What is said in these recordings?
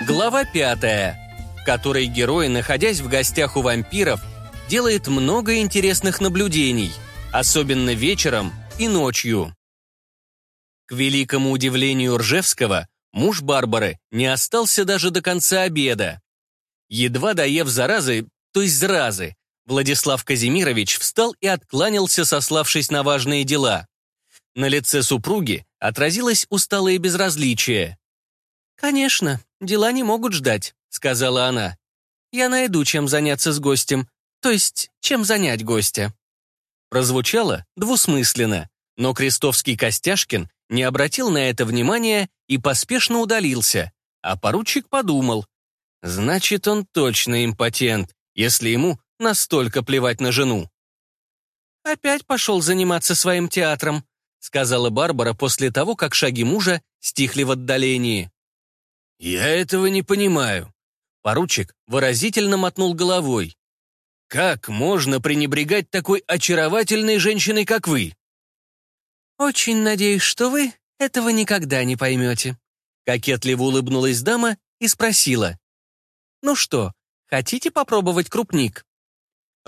Глава пятая, в которой герой, находясь в гостях у вампиров, делает много интересных наблюдений, особенно вечером и ночью. К великому удивлению Ржевского, муж Барбары не остался даже до конца обеда. Едва доев заразы, то есть заразы, Владислав Казимирович встал и откланялся, сославшись на важные дела. На лице супруги отразилось усталое безразличие. «Конечно, дела не могут ждать», — сказала она. «Я найду, чем заняться с гостем, то есть чем занять гостя». Прозвучало двусмысленно, но Крестовский Костяшкин не обратил на это внимания и поспешно удалился, а поручик подумал. Значит, он точно импотент, если ему настолько плевать на жену. «Опять пошел заниматься своим театром», сказала Барбара после того, как шаги мужа стихли в отдалении. «Я этого не понимаю». Поручик выразительно мотнул головой. «Как можно пренебрегать такой очаровательной женщиной, как вы?» «Очень надеюсь, что вы этого никогда не поймете», кокетливо улыбнулась дама и спросила. «Ну что, хотите попробовать крупник?»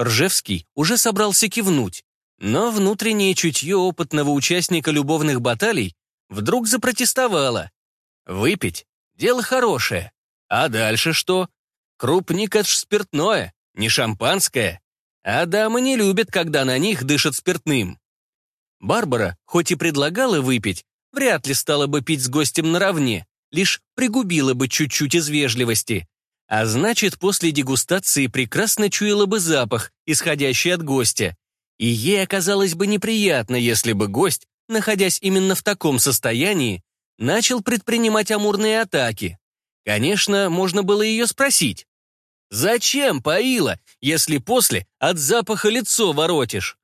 Ржевский уже собрался кивнуть, но внутреннее чутье опытного участника любовных баталий вдруг запротестовало. Выпить — дело хорошее. А дальше что? Крупник — это ж спиртное, не шампанское. А дамы не любят, когда на них дышат спиртным. Барбара, хоть и предлагала выпить, вряд ли стала бы пить с гостем наравне, лишь пригубила бы чуть-чуть из вежливости. А значит, после дегустации прекрасно чуяла бы запах, исходящий от гостя. И ей оказалось бы неприятно, если бы гость, находясь именно в таком состоянии, начал предпринимать амурные атаки. Конечно, можно было ее спросить. «Зачем поила, если после от запаха лицо воротишь?»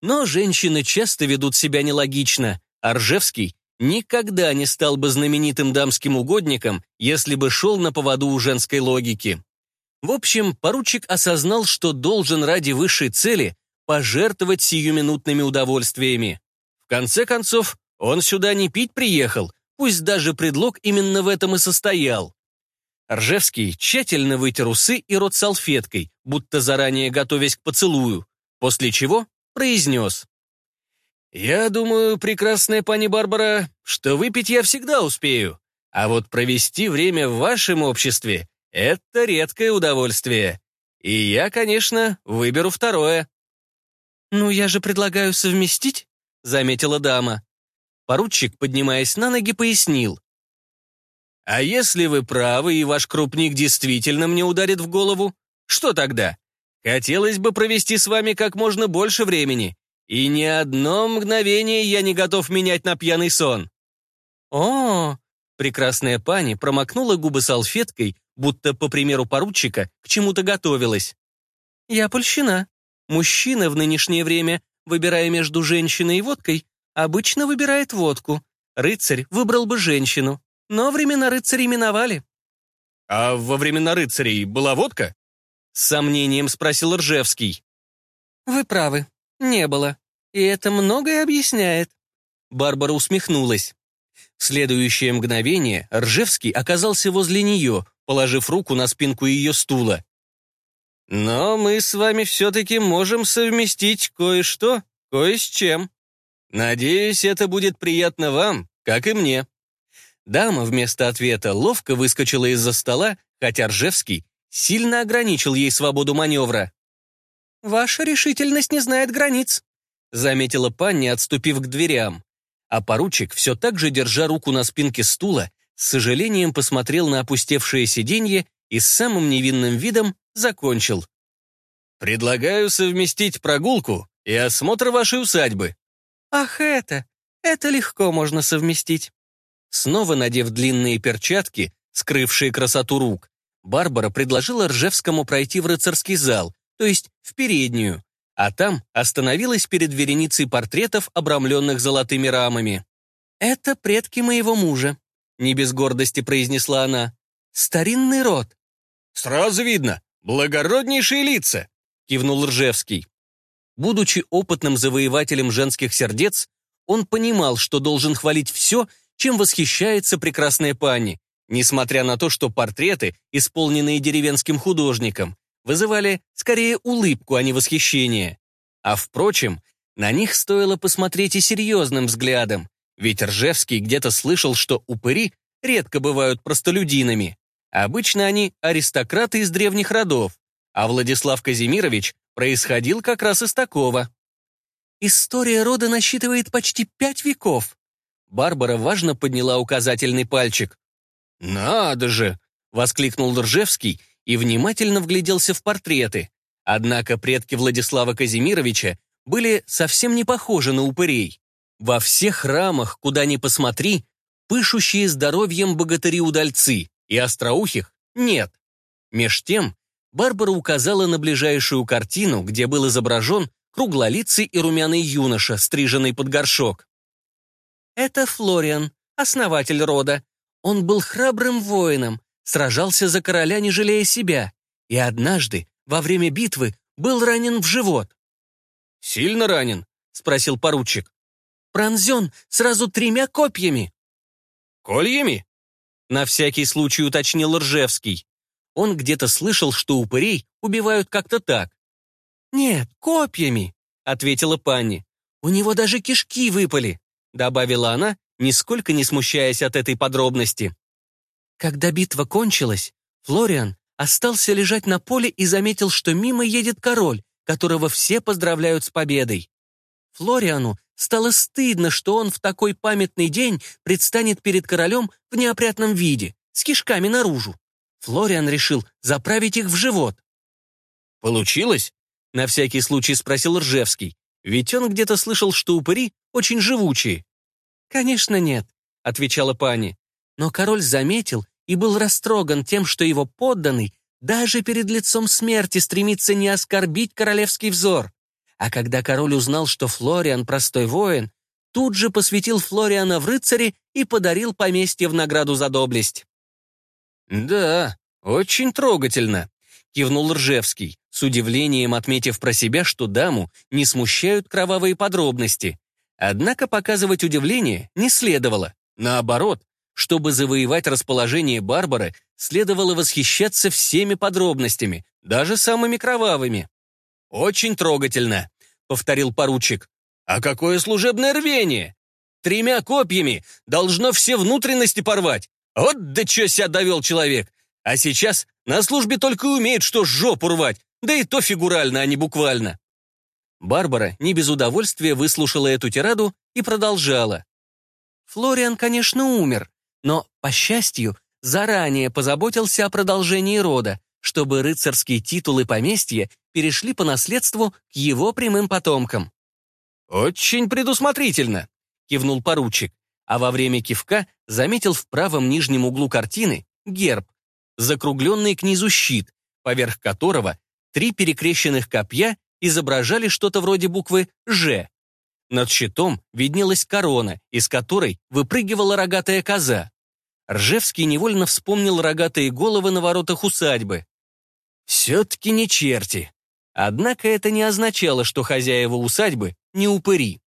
Но женщины часто ведут себя нелогично, а Ржевский никогда не стал бы знаменитым дамским угодником, если бы шел на поводу у женской логики. В общем, поручик осознал, что должен ради высшей цели пожертвовать сиюминутными удовольствиями. В конце концов, он сюда не пить приехал, пусть даже предлог именно в этом и состоял. Ржевский тщательно вытер усы и рот салфеткой, будто заранее готовясь к поцелую, после чего произнес. «Я думаю, прекрасная пани Барбара, что выпить я всегда успею, а вот провести время в вашем обществе — это редкое удовольствие. И я, конечно, выберу второе». «Ну, я же предлагаю совместить», — заметила дама. Поручик, поднимаясь на ноги, пояснил. «А если вы правы, и ваш крупник действительно мне ударит в голову, что тогда? Хотелось бы провести с вами как можно больше времени, и ни одно мгновение я не готов менять на пьяный сон. О, прекрасная пани промокнула губы салфеткой, будто, по примеру поручика, к чему-то готовилась. Я польщена. Мужчина в нынешнее время, выбирая между женщиной и водкой, обычно выбирает водку. Рыцарь выбрал бы женщину, но времена рыцарей миновали. «А во времена рыцарей была водка?» С сомнением спросил Ржевский. «Вы правы, не было. И это многое объясняет». Барбара усмехнулась. В следующее мгновение Ржевский оказался возле нее, положив руку на спинку ее стула. «Но мы с вами все-таки можем совместить кое-что, кое с чем. Надеюсь, это будет приятно вам, как и мне». Дама вместо ответа ловко выскочила из-за стола, хотя Ржевский сильно ограничил ей свободу маневра. «Ваша решительность не знает границ», заметила Панни, отступив к дверям. А поручик, все так же держа руку на спинке стула, с сожалением посмотрел на опустевшее сиденье и с самым невинным видом закончил. «Предлагаю совместить прогулку и осмотр вашей усадьбы». «Ах, это! Это легко можно совместить». Снова надев длинные перчатки, скрывшие красоту рук, Барбара предложила Ржевскому пройти в рыцарский зал, то есть в переднюю, а там остановилась перед вереницей портретов, обрамленных золотыми рамами. «Это предки моего мужа», — не без гордости произнесла она. «Старинный род». «Сразу видно, благороднейшие лица», — кивнул Ржевский. Будучи опытным завоевателем женских сердец, он понимал, что должен хвалить все, чем восхищается прекрасная пани, несмотря на то, что портреты, исполненные деревенским художником, вызывали скорее улыбку, а не восхищение. А впрочем, на них стоило посмотреть и серьезным взглядом, ведь Ржевский где-то слышал, что упыри редко бывают простолюдинами. Обычно они аристократы из древних родов, а Владислав Казимирович происходил как раз из такого. История рода насчитывает почти пять веков. Барбара важно подняла указательный пальчик. «Надо же!» — воскликнул Ржевский и внимательно вгляделся в портреты. Однако предки Владислава Казимировича были совсем не похожи на упырей. Во всех храмах, куда ни посмотри, пышущие здоровьем богатыри-удальцы и остроухих нет. Меж тем, Барбара указала на ближайшую картину, где был изображен круглолицый и румяный юноша, стриженный под горшок. Это Флориан, основатель рода. Он был храбрым воином, сражался за короля, не жалея себя, и однажды, во время битвы, был ранен в живот. «Сильно ранен?» — спросил поручик. «Пронзен сразу тремя копьями». «Кольями?» — на всякий случай уточнил Ржевский. Он где-то слышал, что упырей убивают как-то так. «Нет, копьями», — ответила Панни. «У него даже кишки выпали», — добавила она, нисколько не смущаясь от этой подробности. Когда битва кончилась, Флориан остался лежать на поле и заметил, что мимо едет король, которого все поздравляют с победой. Флориану стало стыдно, что он в такой памятный день предстанет перед королем в неопрятном виде, с кишками наружу. Флориан решил заправить их в живот. «Получилось?» — на всякий случай спросил Ржевский, ведь он где-то слышал, что упыри очень живучие. «Конечно нет», — отвечала пани. Но король заметил и был растроган тем, что его подданный даже перед лицом смерти стремится не оскорбить королевский взор. А когда король узнал, что Флориан простой воин, тут же посвятил Флориана в рыцари и подарил поместье в награду за доблесть. «Да, очень трогательно», — кивнул Ржевский, с удивлением отметив про себя, что даму не смущают кровавые подробности. Однако показывать удивление не следовало. Наоборот, чтобы завоевать расположение Барбары, следовало восхищаться всеми подробностями, даже самыми кровавыми. «Очень трогательно», — повторил поручик. «А какое служебное рвение! Тремя копьями должно все внутренности порвать. Вот до чё себя довел человек. А сейчас на службе только умеет, что жопу рвать, да и то фигурально, а не буквально». Барбара не без удовольствия выслушала эту тираду и продолжала. Флориан, конечно, умер, но, по счастью, заранее позаботился о продолжении рода, чтобы рыцарские титулы поместья перешли по наследству к его прямым потомкам. «Очень предусмотрительно», — кивнул поручик, а во время кивка заметил в правом нижнем углу картины герб, закругленный к низу щит, поверх которого три перекрещенных копья изображали что-то вроде буквы «Ж». Над щитом виднелась корона, из которой выпрыгивала рогатая коза. Ржевский невольно вспомнил рогатые головы на воротах усадьбы. Все-таки не черти. Однако это не означало, что хозяева усадьбы не упыри.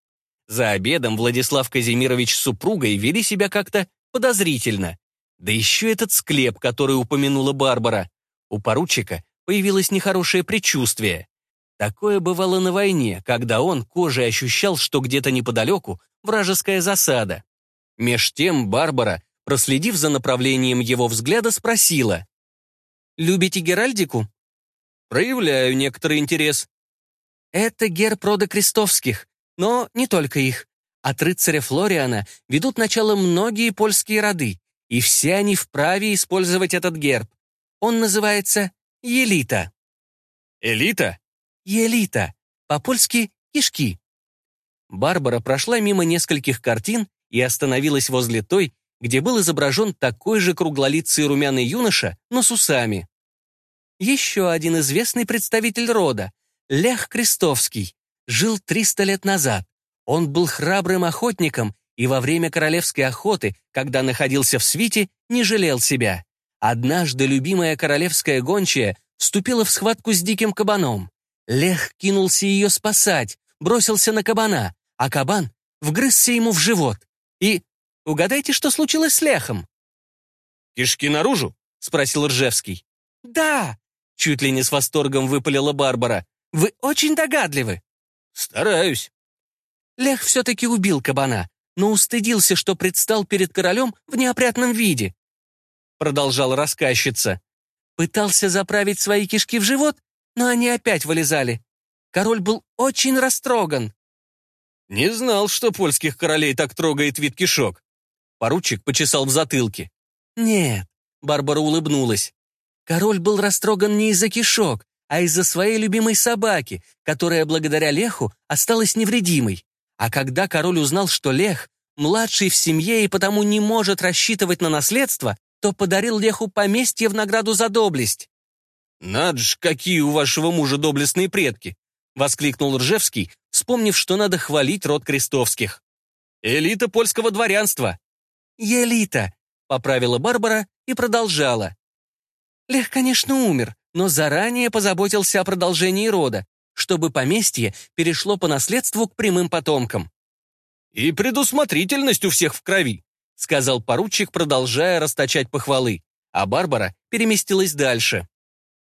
За обедом Владислав Казимирович с супругой вели себя как-то подозрительно. Да еще этот склеп, который упомянула Барбара. У поручика появилось нехорошее предчувствие. Такое бывало на войне, когда он кожей ощущал, что где-то неподалеку вражеская засада. Меж тем Барбара, проследив за направлением его взгляда, спросила. «Любите Геральдику?» «Проявляю некоторый интерес». «Это герб рода Крестовских, но не только их. От рыцаря Флориана ведут начало многие польские роды, и все они вправе использовать этот герб. Он называется Елита». «Элита?» Елита, по-польски «кишки». Барбара прошла мимо нескольких картин и остановилась возле той, где был изображен такой же круглолицый румяный юноша, но с усами. Еще один известный представитель рода, Лех Крестовский, жил 300 лет назад. Он был храбрым охотником и во время королевской охоты, когда находился в свите, не жалел себя. Однажды любимая королевская гончая вступила в схватку с диким кабаном. Лех кинулся ее спасать, бросился на кабана, а кабан вгрызся ему в живот. И угадайте, что случилось с Лехом? «Кишки наружу?» — спросил Ржевский. «Да!» — чуть ли не с восторгом выпалила Барбара. «Вы очень догадливы!» «Стараюсь». Лех все-таки убил кабана, но устыдился, что предстал перед королем в неопрятном виде. Продолжал рассказчица. Пытался заправить свои кишки в живот, но они опять вылезали. Король был очень растроган. «Не знал, что польских королей так трогает вид кишок». Поручик почесал в затылке. «Нет», — Барбара улыбнулась. Король был растроган не из-за кишок, а из-за своей любимой собаки, которая благодаря Леху осталась невредимой. А когда король узнал, что Лех младший в семье и потому не может рассчитывать на наследство, то подарил Леху поместье в награду за доблесть. «Над ж, какие у вашего мужа доблестные предки!» — воскликнул Ржевский, вспомнив, что надо хвалить род крестовских. «Элита польского дворянства!» «Елита!» — поправила Барбара и продолжала. Лех, конечно, умер, но заранее позаботился о продолжении рода, чтобы поместье перешло по наследству к прямым потомкам. «И предусмотрительность у всех в крови», — сказал поручик, продолжая расточать похвалы, а Барбара переместилась дальше.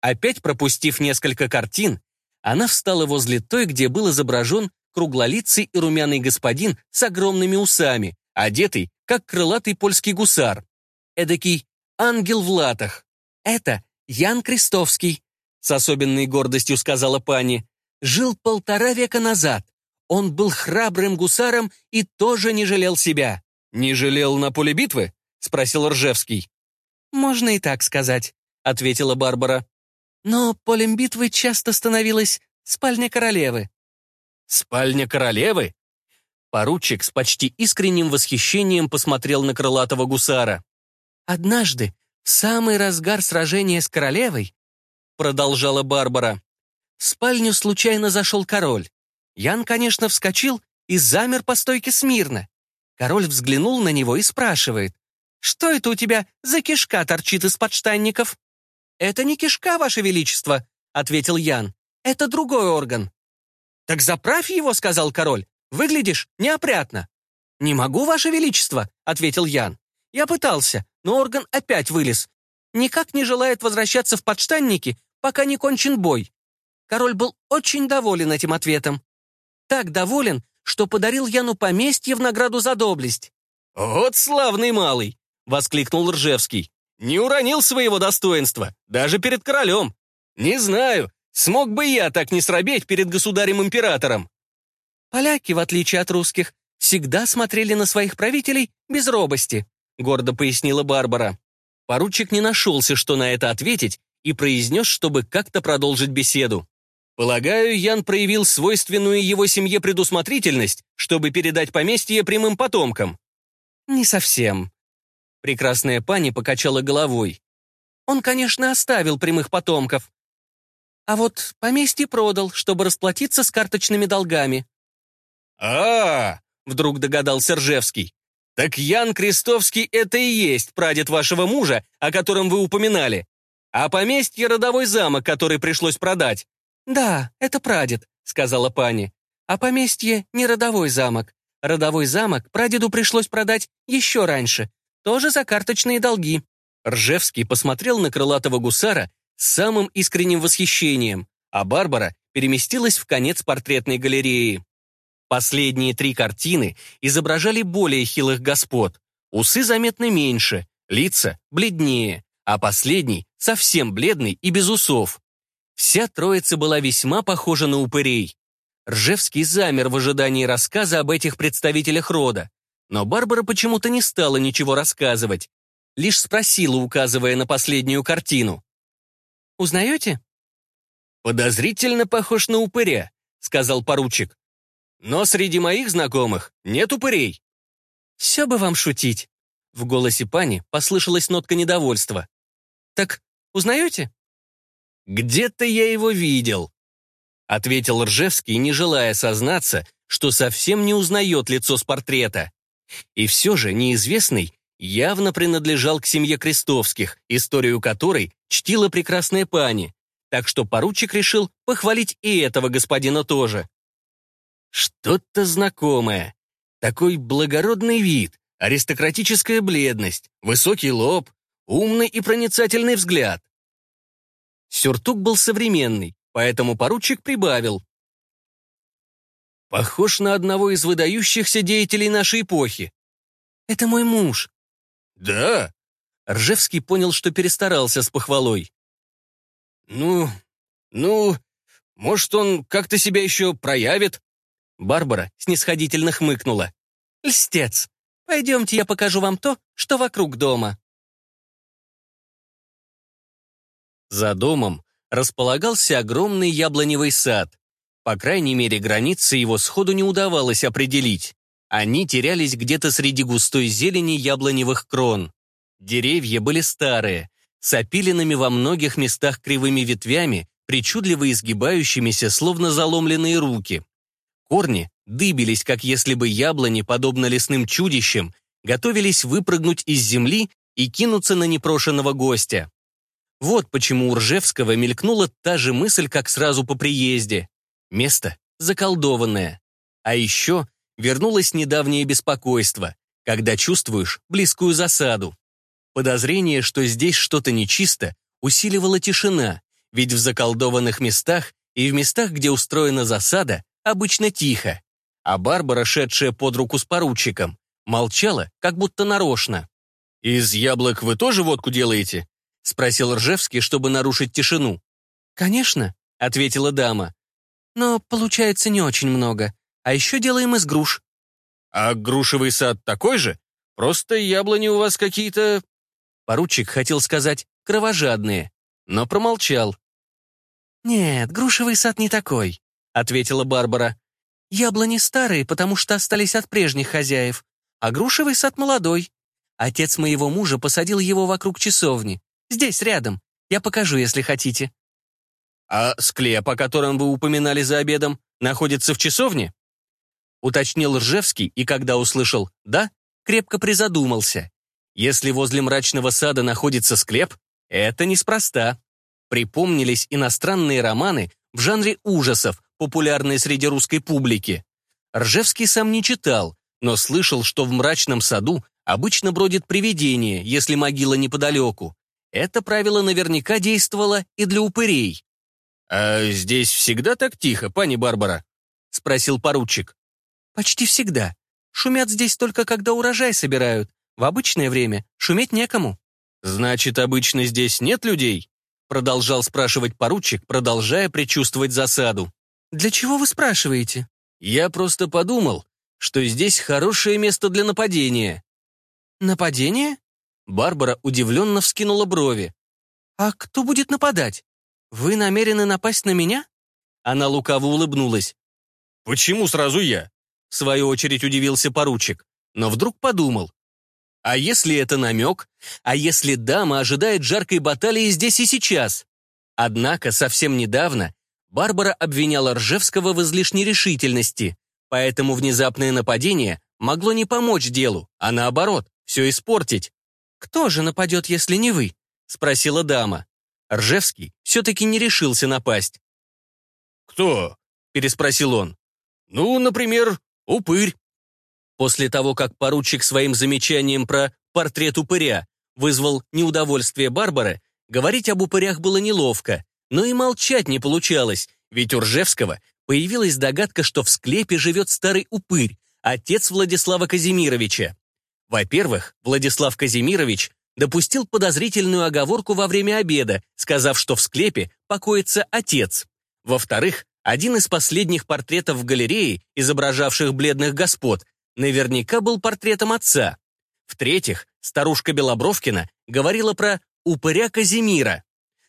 Опять пропустив несколько картин, она встала возле той, где был изображен круглолицый и румяный господин с огромными усами, одетый, как крылатый польский гусар. Эдакий ангел в латах. «Это Ян Крестовский», — с особенной гордостью сказала пани. «Жил полтора века назад. Он был храбрым гусаром и тоже не жалел себя». «Не жалел на поле битвы?» — спросил Ржевский. «Можно и так сказать», — ответила Барбара. «Но полем битвы часто становилась спальня королевы». «Спальня королевы?» Поручик с почти искренним восхищением посмотрел на крылатого гусара. «Однажды самый разгар сражения с королевой, продолжала Барбара, в спальню случайно зашел король. Ян, конечно, вскочил и замер по стойке смирно. Король взглянул на него и спрашивает, «Что это у тебя за кишка торчит из подштанников?» «Это не кишка, ваше величество», — ответил Ян. «Это другой орган». «Так заправь его», — сказал король. «Выглядишь неопрятно». «Не могу, ваше величество», — ответил Ян. «Я пытался но орган опять вылез. Никак не желает возвращаться в подштанники, пока не кончен бой. Король был очень доволен этим ответом. Так доволен, что подарил Яну поместье в награду за доблесть. «Вот славный малый!» — воскликнул Ржевский. «Не уронил своего достоинства, даже перед королем. Не знаю, смог бы я так не срабеть перед государем-императором». Поляки, в отличие от русских, всегда смотрели на своих правителей без робости гордо пояснила Барбара. Поручик не нашелся, что на это ответить, и произнес, чтобы как-то продолжить беседу. Полагаю, Ян проявил свойственную его семье предусмотрительность, чтобы передать поместье прямым потомкам. Не совсем. Прекрасная пани покачала головой. Он, конечно, оставил прямых потомков. А вот поместье продал, чтобы расплатиться с карточными долгами. а, -а, -а вдруг догадался Ржевский. «Так Ян Крестовский — это и есть прадед вашего мужа, о котором вы упоминали. А поместье — родовой замок, который пришлось продать». «Да, это прадед», — сказала пани. «А поместье — не родовой замок. Родовой замок прадеду пришлось продать еще раньше, тоже за карточные долги». Ржевский посмотрел на крылатого гусара с самым искренним восхищением, а Барбара переместилась в конец портретной галереи. Последние три картины изображали более хилых господ. Усы заметно меньше, лица бледнее, а последний совсем бледный и без усов. Вся троица была весьма похожа на упырей. Ржевский замер в ожидании рассказа об этих представителях рода. Но Барбара почему-то не стала ничего рассказывать. Лишь спросила, указывая на последнюю картину. «Узнаете?» «Подозрительно похож на упыря», — сказал поручик. Но среди моих знакомых нет упырей». «Все бы вам шутить». В голосе пани послышалась нотка недовольства. «Так узнаете?» «Где-то я его видел», — ответил Ржевский, не желая сознаться, что совсем не узнает лицо с портрета. И все же неизвестный явно принадлежал к семье Крестовских, историю которой чтила прекрасная пани, так что поручик решил похвалить и этого господина тоже. Что-то знакомое. Такой благородный вид, аристократическая бледность, высокий лоб, умный и проницательный взгляд. Сюртук был современный, поэтому поручик прибавил. Похож на одного из выдающихся деятелей нашей эпохи. Это мой муж. Да? Ржевский понял, что перестарался с похвалой. Ну, ну, может, он как-то себя еще проявит? Барбара снисходительно хмыкнула. Льстец. Пойдемте, я покажу вам то, что вокруг дома. За домом располагался огромный яблоневый сад. По крайней мере, границы его сходу не удавалось определить. Они терялись где-то среди густой зелени яблоневых крон. Деревья были старые, с опиленными во многих местах кривыми ветвями, причудливо изгибающимися, словно заломленные руки. Корни дыбились, как если бы яблони, подобно лесным чудищам, готовились выпрыгнуть из земли и кинуться на непрошенного гостя. Вот почему у Ржевского мелькнула та же мысль, как сразу по приезде. Место заколдованное. А еще вернулось недавнее беспокойство, когда чувствуешь близкую засаду. Подозрение, что здесь что-то нечисто, усиливала тишина, ведь в заколдованных местах и в местах, где устроена засада, обычно тихо. А Барбара, шедшая под руку с поручиком, молчала, как будто нарочно. «Из яблок вы тоже водку делаете?» — спросил Ржевский, чтобы нарушить тишину. «Конечно», — ответила дама. «Но получается не очень много. А еще делаем из груш». «А грушевый сад такой же? Просто яблони у вас какие-то...» Поручик хотел сказать «кровожадные», но промолчал. «Нет, грушевый сад не такой», — ответила Барбара. «Яблони старые, потому что остались от прежних хозяев, а грушевый сад молодой. Отец моего мужа посадил его вокруг часовни. Здесь, рядом. Я покажу, если хотите». «А склеп, о котором вы упоминали за обедом, находится в часовне?» Уточнил Ржевский, и когда услышал «да», крепко призадумался. Если возле мрачного сада находится склеп, это неспроста. Припомнились иностранные романы в жанре ужасов, популярные среди русской публики. Ржевский сам не читал, но слышал, что в мрачном саду обычно бродит привидение, если могила неподалеку, это правило наверняка действовало и для упырей. «А здесь всегда так тихо, пани Барбара?» — спросил поручик. «Почти всегда. Шумят здесь только когда урожай собирают. В обычное время шуметь некому». «Значит, обычно здесь нет людей?» — продолжал спрашивать поручик, продолжая предчувствовать засаду. «Для чего вы спрашиваете?» «Я просто подумал, что здесь хорошее место для нападения». «Нападение?» Барбара удивленно вскинула брови. «А кто будет нападать? Вы намерены напасть на меня?» Она лукаво улыбнулась. «Почему сразу я?» В свою очередь удивился поручик, но вдруг подумал. «А если это намек? А если дама ожидает жаркой баталии здесь и сейчас?» Однако совсем недавно Барбара обвиняла Ржевского в излишней решительности, поэтому внезапное нападение могло не помочь делу, а наоборот, все испортить. «Кто же нападет, если не вы?» — спросила дама. Ржевский все-таки не решился напасть. «Кто?» — переспросил он. «Ну, например, упырь». После того, как поручик своим замечанием про портрет упыря вызвал неудовольствие Барбары, говорить об упырях было неловко, но и молчать не получалось, ведь у Ржевского появилась догадка, что в склепе живет старый упырь, отец Владислава Казимировича. Во-первых, Владислав Казимирович допустил подозрительную оговорку во время обеда, сказав, что в склепе покоится отец. Во-вторых, один из последних портретов в галерее, изображавших бледных господ, наверняка был портретом отца. В-третьих, старушка Белобровкина говорила про упыря Казимира.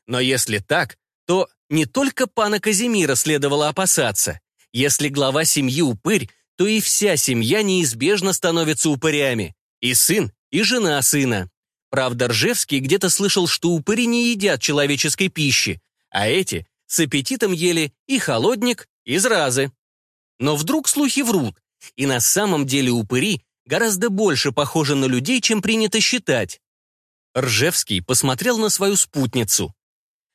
Но если так, то не только пана Казимира следовало опасаться. Если глава семьи упырь, то и вся семья неизбежно становится упырями. И сын, и жена сына. Правда, Ржевский где-то слышал, что упыри не едят человеческой пищи, а эти с аппетитом ели и холодник, и зразы. Но вдруг слухи врут, и на самом деле упыри гораздо больше похожи на людей, чем принято считать. Ржевский посмотрел на свою спутницу.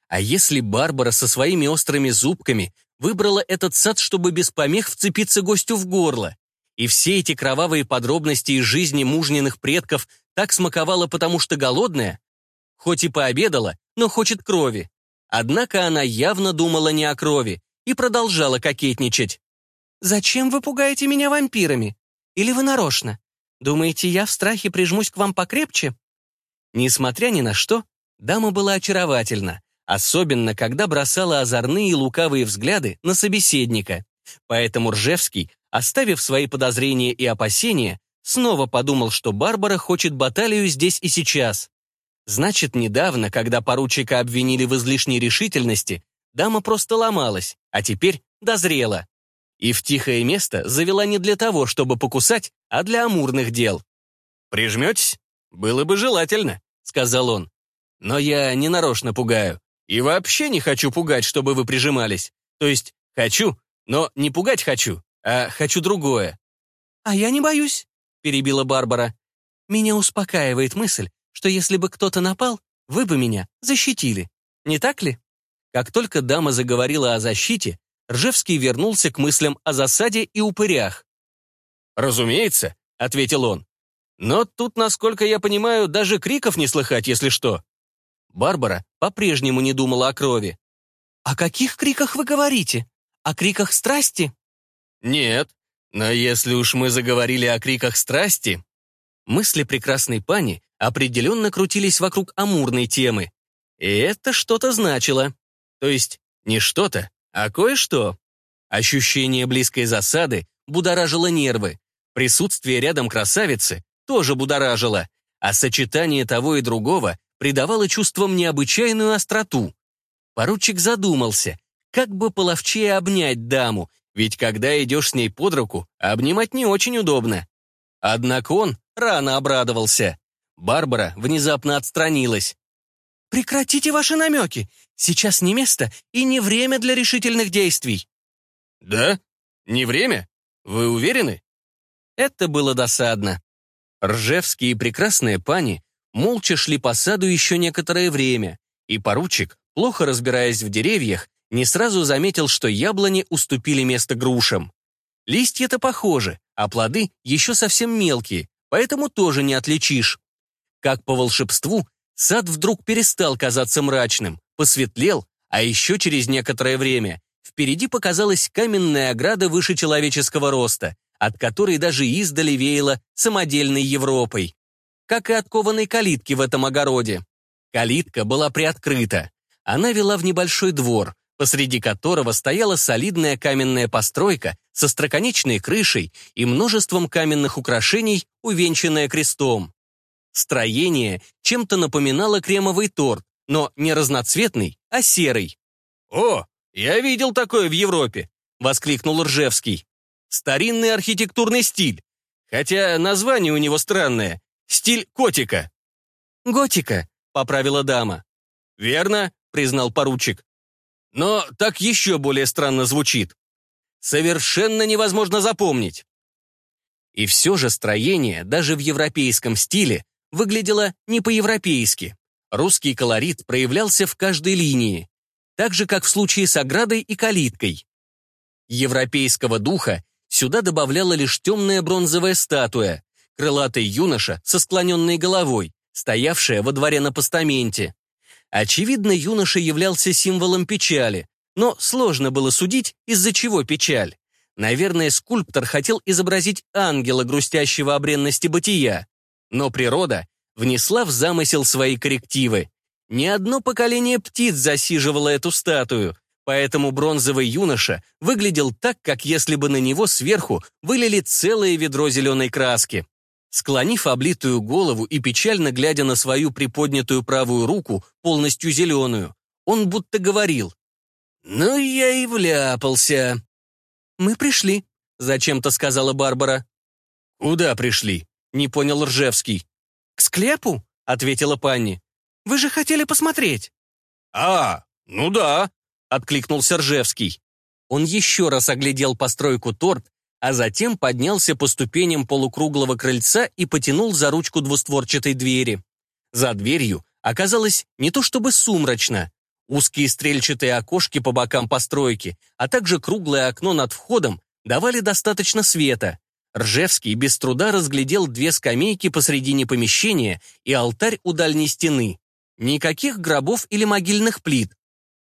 А если Барбара со своими острыми зубками выбрала этот сад, чтобы без помех вцепиться гостю в горло? И все эти кровавые подробности из жизни мужниных предков так смаковала, потому что голодная? хоть и пообедала, но хочет крови. Однако она явно думала не о крови и продолжала кокетничать. «Зачем вы пугаете меня вампирами? Или вы нарочно? Думаете, я в страхе прижмусь к вам покрепче?» Несмотря ни на что, дама была очаровательна, особенно когда бросала озорные и лукавые взгляды на собеседника. Поэтому Ржевский, оставив свои подозрения и опасения, снова подумал, что Барбара хочет баталию здесь и сейчас. Значит, недавно, когда поручика обвинили в излишней решительности, дама просто ломалась, а теперь дозрела. И в тихое место завела не для того, чтобы покусать, а для амурных дел. «Прижметесь? Было бы желательно», — сказал он. «Но я не нарочно пугаю. И вообще не хочу пугать, чтобы вы прижимались. То есть хочу, но не пугать хочу, а хочу другое». «А я не боюсь», — перебила Барбара. «Меня успокаивает мысль, что если бы кто-то напал, вы бы меня защитили. Не так ли? Как только дама заговорила о защите, Ржевский вернулся к мыслям о засаде и упырях. «Разумеется», — ответил он. «Но тут, насколько я понимаю, даже криков не слыхать, если что». Барбара по-прежнему не думала о крови. «О каких криках вы говорите? О криках страсти?» «Нет, но если уж мы заговорили о криках страсти...» Мысли прекрасной пани определенно крутились вокруг амурной темы. И это что-то значило. То есть не что-то, а кое-что. Ощущение близкой засады будоражило нервы. Присутствие рядом красавицы тоже будоражило. А сочетание того и другого придавало чувствам необычайную остроту. Поручик задумался, как бы половчее обнять даму, ведь когда идешь с ней под руку, обнимать не очень удобно. Однако он рано обрадовался. Барбара внезапно отстранилась. «Прекратите ваши намеки! Сейчас не место и не время для решительных действий!» «Да? Не время? Вы уверены?» Это было досадно. Ржевские прекрасные пани молча шли по саду еще некоторое время, и поручик, плохо разбираясь в деревьях, не сразу заметил, что яблони уступили место грушам. Листья-то похожи, а плоды еще совсем мелкие, поэтому тоже не отличишь. Как по волшебству, сад вдруг перестал казаться мрачным, посветлел, а еще через некоторое время впереди показалась каменная ограда выше человеческого роста, от которой даже издали веяло самодельной Европой. Как и от калитки в этом огороде. Калитка была приоткрыта. Она вела в небольшой двор, посреди которого стояла солидная каменная постройка со строконечной крышей и множеством каменных украшений, увенчанная крестом. Строение чем-то напоминало кремовый торт, но не разноцветный, а серый. «О, я видел такое в Европе!» — воскликнул Ржевский. «Старинный архитектурный стиль. Хотя название у него странное. Стиль котика». «Готика», — поправила дама. «Верно», — признал поручик. «Но так еще более странно звучит. Совершенно невозможно запомнить». И все же строение, даже в европейском стиле, выглядело не по-европейски. Русский колорит проявлялся в каждой линии, так же, как в случае с оградой и калиткой. Европейского духа сюда добавляла лишь темная бронзовая статуя, крылатый юноша со склоненной головой, стоявшая во дворе на постаменте. Очевидно, юноша являлся символом печали, но сложно было судить, из-за чего печаль. Наверное, скульптор хотел изобразить ангела, грустящего о бренности бытия. Но природа внесла в замысел свои коррективы. Ни одно поколение птиц засиживало эту статую, поэтому бронзовый юноша выглядел так, как если бы на него сверху вылили целое ведро зеленой краски. Склонив облитую голову и печально глядя на свою приподнятую правую руку, полностью зеленую, он будто говорил «Ну, я и вляпался». «Мы пришли», — зачем-то сказала Барбара. «Куда пришли?» — не понял Ржевский. «К склепу?» — ответила Панни. «Вы же хотели посмотреть». «А, ну да», — откликнулся Ржевский. Он еще раз оглядел постройку торт, а затем поднялся по ступеням полукруглого крыльца и потянул за ручку двустворчатой двери. За дверью оказалось не то чтобы сумрачно. Узкие стрельчатые окошки по бокам постройки, а также круглое окно над входом давали достаточно света. Ржевский без труда разглядел две скамейки посредине помещения и алтарь у дальней стены. Никаких гробов или могильных плит.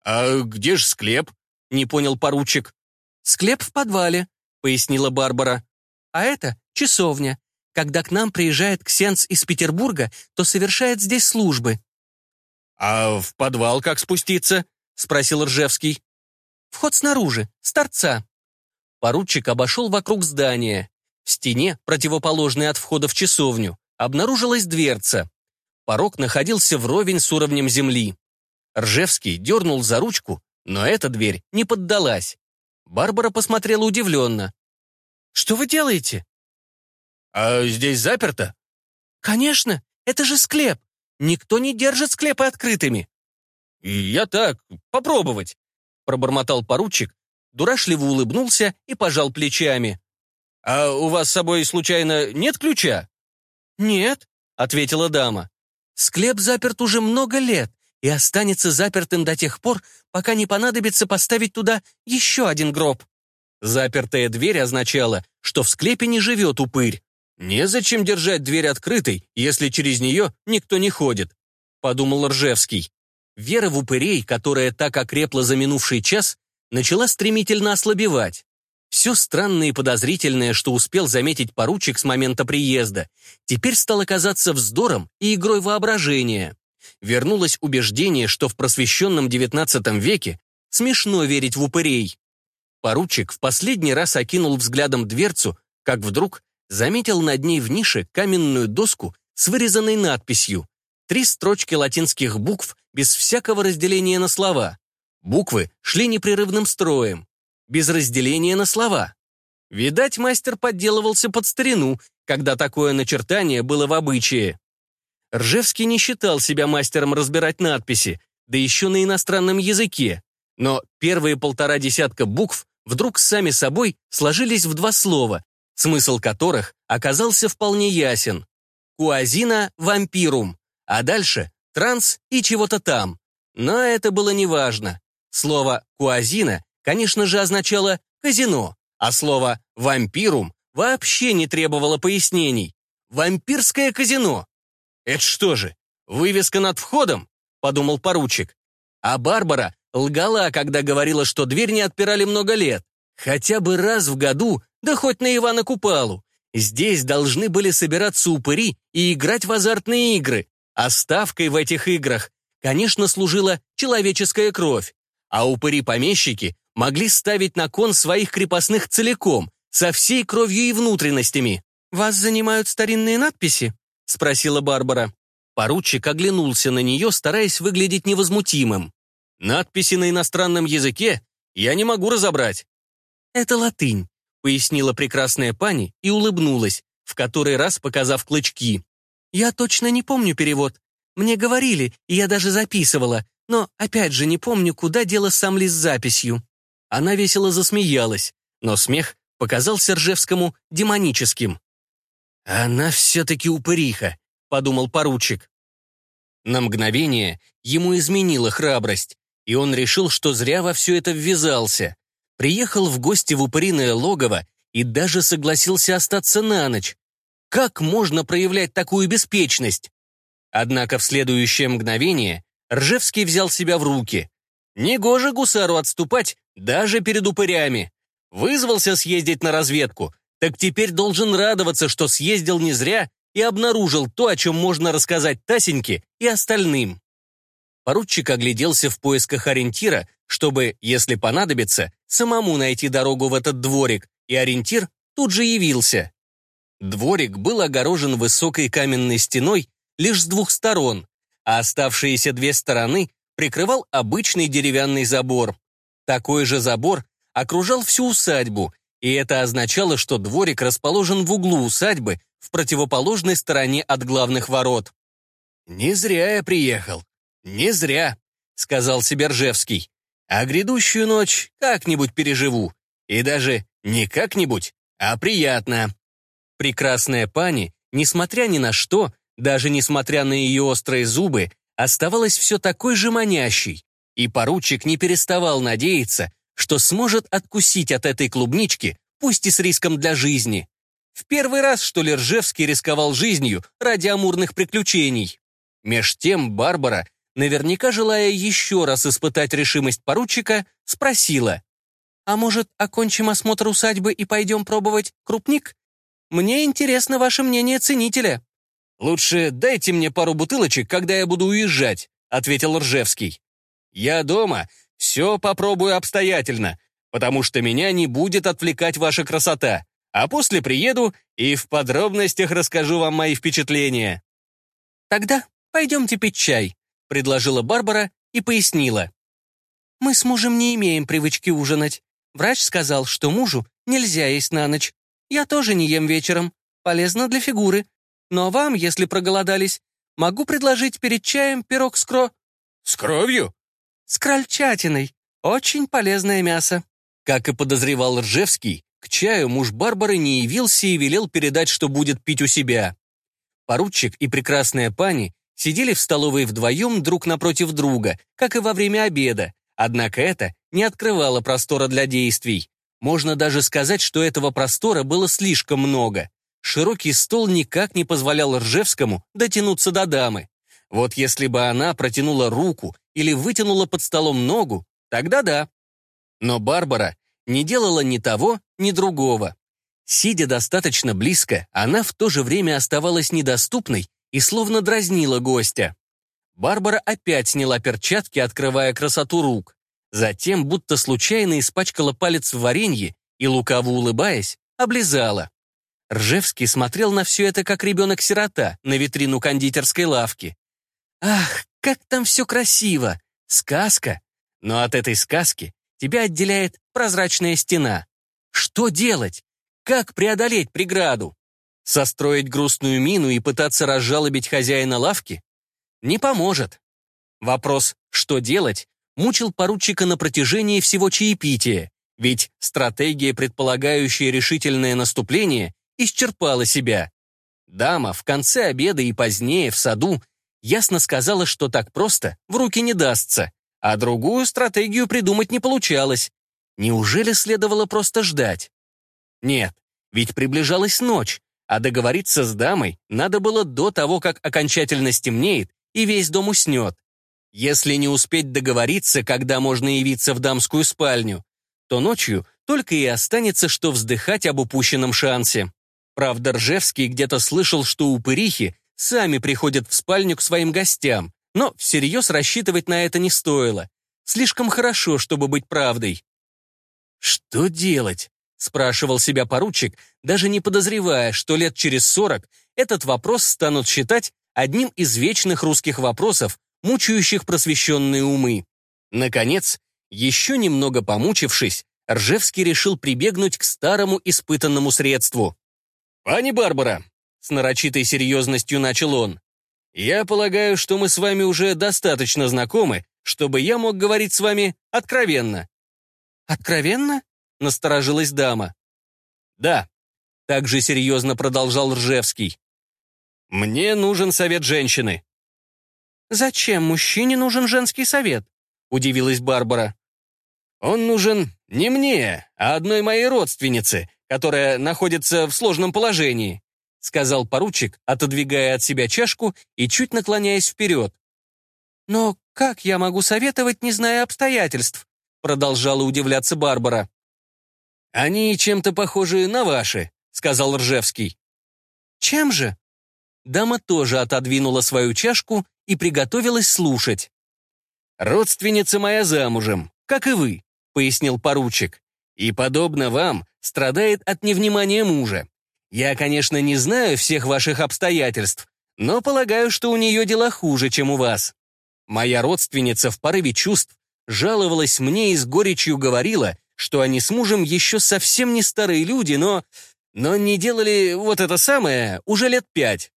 «А где же склеп?» — не понял поручик. «Склеп в подвале», — пояснила Барбара. «А это часовня. Когда к нам приезжает ксенц из Петербурга, то совершает здесь службы». «А в подвал как спуститься?» — спросил Ржевский. «Вход снаружи, с торца». Поручик обошел вокруг здания. В стене, противоположной от входа в часовню, обнаружилась дверца. Порог находился вровень с уровнем земли. Ржевский дернул за ручку, но эта дверь не поддалась. Барбара посмотрела удивленно. «Что вы делаете?» «А здесь заперто?» «Конечно, это же склеп. Никто не держит склепы открытыми». «Я так, попробовать», — пробормотал поручик, дурашливо улыбнулся и пожал плечами. «А у вас с собой, случайно, нет ключа?» «Нет», — ответила дама. «Склеп заперт уже много лет и останется запертым до тех пор, пока не понадобится поставить туда еще один гроб». Запертая дверь означала, что в склепе не живет упырь. «Незачем держать дверь открытой, если через нее никто не ходит», — подумал Ржевский. Вера в упырей, которая так окрепла за минувший час, начала стремительно ослабевать. Все странное и подозрительное, что успел заметить поручик с момента приезда, теперь стало казаться вздором и игрой воображения. Вернулось убеждение, что в просвещенном XIX веке смешно верить в упырей. Поручик в последний раз окинул взглядом дверцу, как вдруг заметил над ней в нише каменную доску с вырезанной надписью. Три строчки латинских букв без всякого разделения на слова. Буквы шли непрерывным строем без разделения на слова. Видать, мастер подделывался под старину, когда такое начертание было в обычае. Ржевский не считал себя мастером разбирать надписи, да еще на иностранном языке. Но первые полтора десятка букв вдруг сами собой сложились в два слова, смысл которых оказался вполне ясен. Куазина вампирум, а дальше транс и чего-то там. Но это было неважно. Слово «куазина» конечно же, означало «казино», а слово «вампирум» вообще не требовало пояснений. «Вампирское казино». «Это что же, вывеска над входом?» — подумал поручик. А Барбара лгала, когда говорила, что дверь не отпирали много лет. Хотя бы раз в году, да хоть на Ивана Купалу. Здесь должны были собираться упыри и играть в азартные игры, а ставкой в этих играх, конечно, служила человеческая кровь. А упыри-помещики могли ставить на кон своих крепостных целиком, со всей кровью и внутренностями. «Вас занимают старинные надписи?» — спросила Барбара. Поручик оглянулся на нее, стараясь выглядеть невозмутимым. «Надписи на иностранном языке я не могу разобрать». «Это латынь», — пояснила прекрасная пани и улыбнулась, в который раз показав клычки. «Я точно не помню перевод. Мне говорили, и я даже записывала, но опять же не помню, куда дело сам лист с записью». Она весело засмеялась, но смех показался Ржевскому демоническим. «Она все-таки упыриха», — подумал поручик. На мгновение ему изменила храбрость, и он решил, что зря во все это ввязался. Приехал в гости в упыриное логово и даже согласился остаться на ночь. Как можно проявлять такую беспечность? Однако в следующее мгновение Ржевский взял себя в руки. Негоже гусару отступать даже перед упырями. Вызвался съездить на разведку, так теперь должен радоваться, что съездил не зря и обнаружил то, о чем можно рассказать Тасеньке и остальным. Поручик огляделся в поисках ориентира, чтобы, если понадобится, самому найти дорогу в этот дворик, и ориентир тут же явился. Дворик был огорожен высокой каменной стеной лишь с двух сторон, а оставшиеся две стороны прикрывал обычный деревянный забор. Такой же забор окружал всю усадьбу, и это означало, что дворик расположен в углу усадьбы в противоположной стороне от главных ворот. «Не зря я приехал. Не зря», — сказал Себержевский. «А грядущую ночь как-нибудь переживу. И даже не как-нибудь, а приятно». Прекрасная пани, несмотря ни на что, даже несмотря на ее острые зубы, оставалась все такой же манящей, и поручик не переставал надеяться, что сможет откусить от этой клубнички, пусть и с риском для жизни. В первый раз, что ли, Ржевский рисковал жизнью ради амурных приключений. Меж тем Барбара наверняка желая еще раз испытать решимость поручика, спросила. «А может, окончим осмотр усадьбы и пойдем пробовать крупник? Мне интересно ваше мнение ценителя». «Лучше дайте мне пару бутылочек, когда я буду уезжать», — ответил Ржевский. «Я дома, все попробую обстоятельно, потому что меня не будет отвлекать ваша красота, а после приеду и в подробностях расскажу вам мои впечатления». «Тогда пойдемте пить чай», — предложила Барбара и пояснила. «Мы с мужем не имеем привычки ужинать. Врач сказал, что мужу нельзя есть на ночь. Я тоже не ем вечером. Полезно для фигуры. Но вам, если проголодались, могу предложить перед чаем пирог с кро...» «С кровью?» «С крольчатиной. Очень полезное мясо». Как и подозревал Ржевский, к чаю муж Барбары не явился и велел передать, что будет пить у себя. Поручик и прекрасная пани сидели в столовой вдвоем друг напротив друга, как и во время обеда, однако это не открывало простора для действий. Можно даже сказать, что этого простора было слишком много. Широкий стол никак не позволял Ржевскому дотянуться до дамы. Вот если бы она протянула руку или вытянула под столом ногу, тогда да. Но Барбара не делала ни того, ни другого. Сидя достаточно близко, она в то же время оставалась недоступной и словно дразнила гостя. Барбара опять сняла перчатки, открывая красоту рук. Затем, будто случайно испачкала палец в варенье и, лукаво улыбаясь, облизала. Ржевский смотрел на все это, как ребенок-сирота, на витрину кондитерской лавки. Ах, как там все красиво! Сказка! Но от этой сказки тебя отделяет прозрачная стена. Что делать? Как преодолеть преграду? Состроить грустную мину и пытаться разжалобить хозяина лавки? Не поможет. Вопрос «что делать?» мучил поручика на протяжении всего чаепития, ведь стратегия, предполагающая решительное наступление, исчерпала себя. Дама в конце обеда и позднее в саду ясно сказала, что так просто в руки не дастся, а другую стратегию придумать не получалось. Неужели следовало просто ждать? Нет, ведь приближалась ночь, а договориться с дамой надо было до того, как окончательно стемнеет и весь дом уснет. Если не успеть договориться, когда можно явиться в дамскую спальню, то ночью только и останется, что вздыхать об упущенном шансе. Правда, Ржевский где-то слышал, что упырихи сами приходят в спальню к своим гостям, но всерьез рассчитывать на это не стоило. Слишком хорошо, чтобы быть правдой. «Что делать?» — спрашивал себя поручик, даже не подозревая, что лет через сорок этот вопрос станут считать одним из вечных русских вопросов, мучающих просвещенные умы. Наконец, еще немного помучившись, Ржевский решил прибегнуть к старому испытанному средству. «Пани Барбара», — с нарочитой серьезностью начал он, «я полагаю, что мы с вами уже достаточно знакомы, чтобы я мог говорить с вами откровенно». «Откровенно?» — насторожилась дама. «Да», — также серьезно продолжал Ржевский. «Мне нужен совет женщины. «Зачем мужчине нужен женский совет?» — удивилась Барбара. «Он нужен не мне, а одной моей родственнице, которая находится в сложном положении», — сказал поручик, отодвигая от себя чашку и чуть наклоняясь вперед. «Но как я могу советовать, не зная обстоятельств?» — продолжала удивляться Барбара. «Они чем-то похожи на ваши», — сказал Ржевский. «Чем же?» Дама тоже отодвинула свою чашку и приготовилась слушать. «Родственница моя замужем, как и вы», — пояснил поручик. «И, подобно вам, страдает от невнимания мужа. Я, конечно, не знаю всех ваших обстоятельств, но полагаю, что у нее дела хуже, чем у вас. Моя родственница в порыве чувств жаловалась мне и с горечью говорила, что они с мужем еще совсем не старые люди, но... но не делали вот это самое уже лет пять.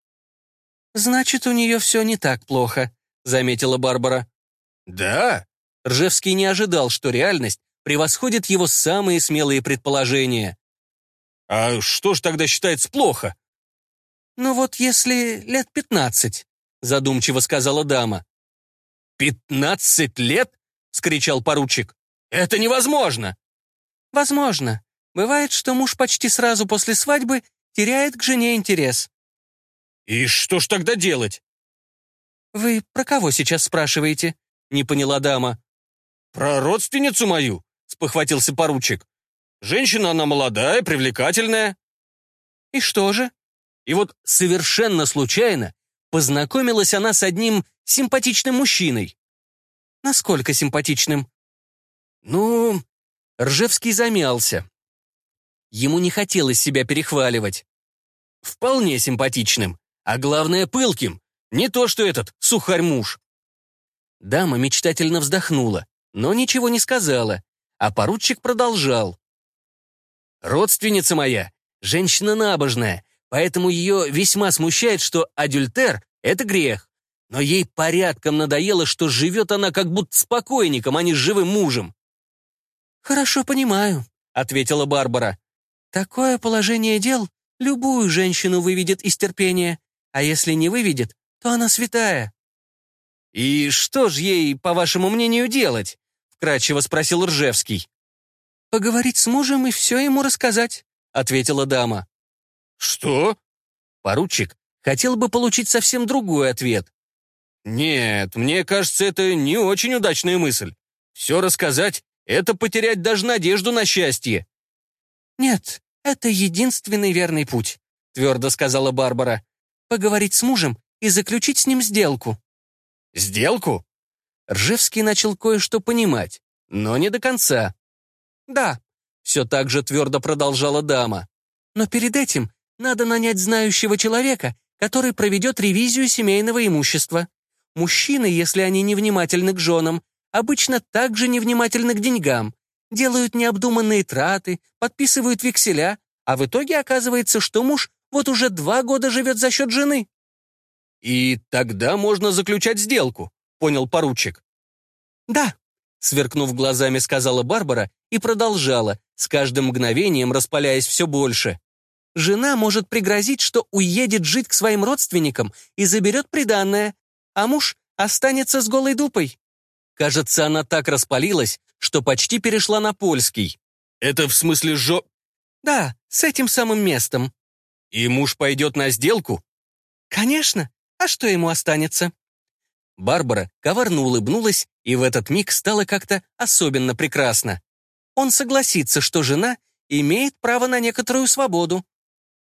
«Значит, у нее все не так плохо», — заметила Барбара. «Да?» Ржевский не ожидал, что реальность превосходит его самые смелые предположения. «А что ж тогда считается плохо?» «Ну вот если лет пятнадцать», — задумчиво сказала дама. «Пятнадцать лет?» — скричал поручик. «Это невозможно!» «Возможно. Бывает, что муж почти сразу после свадьбы теряет к жене интерес. «И что ж тогда делать?» «Вы про кого сейчас спрашиваете?» — не поняла дама. «Про родственницу мою», — спохватился поручик. «Женщина она молодая, привлекательная». «И что же?» И вот совершенно случайно познакомилась она с одним симпатичным мужчиной. Насколько симпатичным? Ну, Ржевский замялся. Ему не хотелось себя перехваливать. Вполне симпатичным, а главное пылким, не то что этот сухарь-муж. Дама мечтательно вздохнула, но ничего не сказала, а поручик продолжал. «Родственница моя, женщина набожная, поэтому ее весьма смущает, что адюльтер — это грех. Но ей порядком надоело, что живет она как будто с покойником, а не с живым мужем. «Хорошо понимаю», — ответила Барбара. «Такое положение дел любую женщину выведет из терпения, а если не выведет, то она святая». «И что ж ей, по вашему мнению, делать?» — вкратчиво спросил Ржевский. «Поговорить с мужем и все ему рассказать», — ответила дама. «Что?» Поручик хотел бы получить совсем другой ответ. «Нет, мне кажется, это не очень удачная мысль. Все рассказать — это потерять даже надежду на счастье». «Нет, это единственный верный путь», — твердо сказала Барбара. «Поговорить с мужем и заключить с ним сделку». «Сделку?» Ржевский начал кое-что понимать, но не до конца. «Да», — все так же твердо продолжала дама. «Но перед этим надо нанять знающего человека, который проведет ревизию семейного имущества. Мужчины, если они невнимательны к женам, обычно также невнимательны к деньгам, делают необдуманные траты, подписывают векселя, а в итоге оказывается, что муж вот уже два года живет за счет жены. «И тогда можно заключать сделку», — понял поручик. «Да», — сверкнув глазами, сказала Барбара и продолжала, с каждым мгновением распаляясь все больше. Жена может пригрозить, что уедет жить к своим родственникам и заберет приданное, а муж останется с голой дупой. Кажется, она так распалилась, что почти перешла на польский. Это в смысле жо... Да, с этим самым местом. И муж пойдет на сделку? Конечно. А что ему останется? Барбара коварно улыбнулась, и в этот миг стало как-то особенно прекрасно. Он согласится, что жена имеет право на некоторую свободу.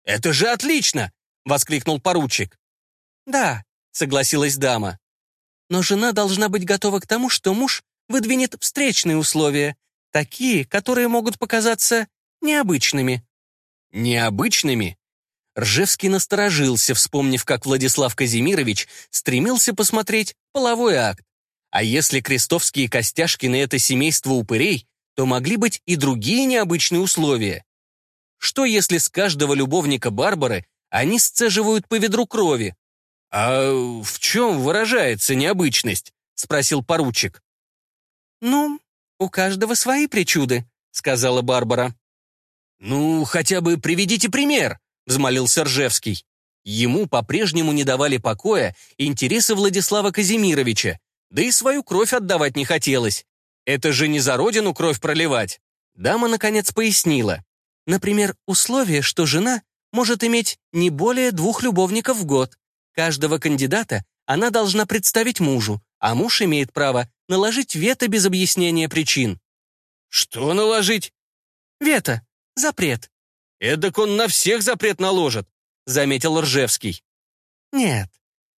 «Это же отлично!» — воскликнул поручик. «Да, согласилась дама. Но жена должна быть готова к тому, что муж выдвинет встречные условия, такие, которые могут показаться необычными. Необычными? Ржевский насторожился, вспомнив, как Владислав Казимирович стремился посмотреть половой акт. А если крестовские костяшки на это семейство упырей, то могли быть и другие необычные условия. Что если с каждого любовника Барбары они сцеживают по ведру крови? «А в чем выражается необычность?» — спросил поручик. «Ну, у каждого свои причуды», — сказала Барбара. «Ну, хотя бы приведите пример», — взмолился Ржевский. Ему по-прежнему не давали покоя интересы Владислава Казимировича, да и свою кровь отдавать не хотелось. Это же не за родину кровь проливать. Дама, наконец, пояснила. Например, условие, что жена может иметь не более двух любовников в год, Каждого кандидата она должна представить мужу, а муж имеет право наложить вето без объяснения причин. Что наложить? Вето. Запрет. Эдак он на всех запрет наложит, заметил Ржевский. Нет.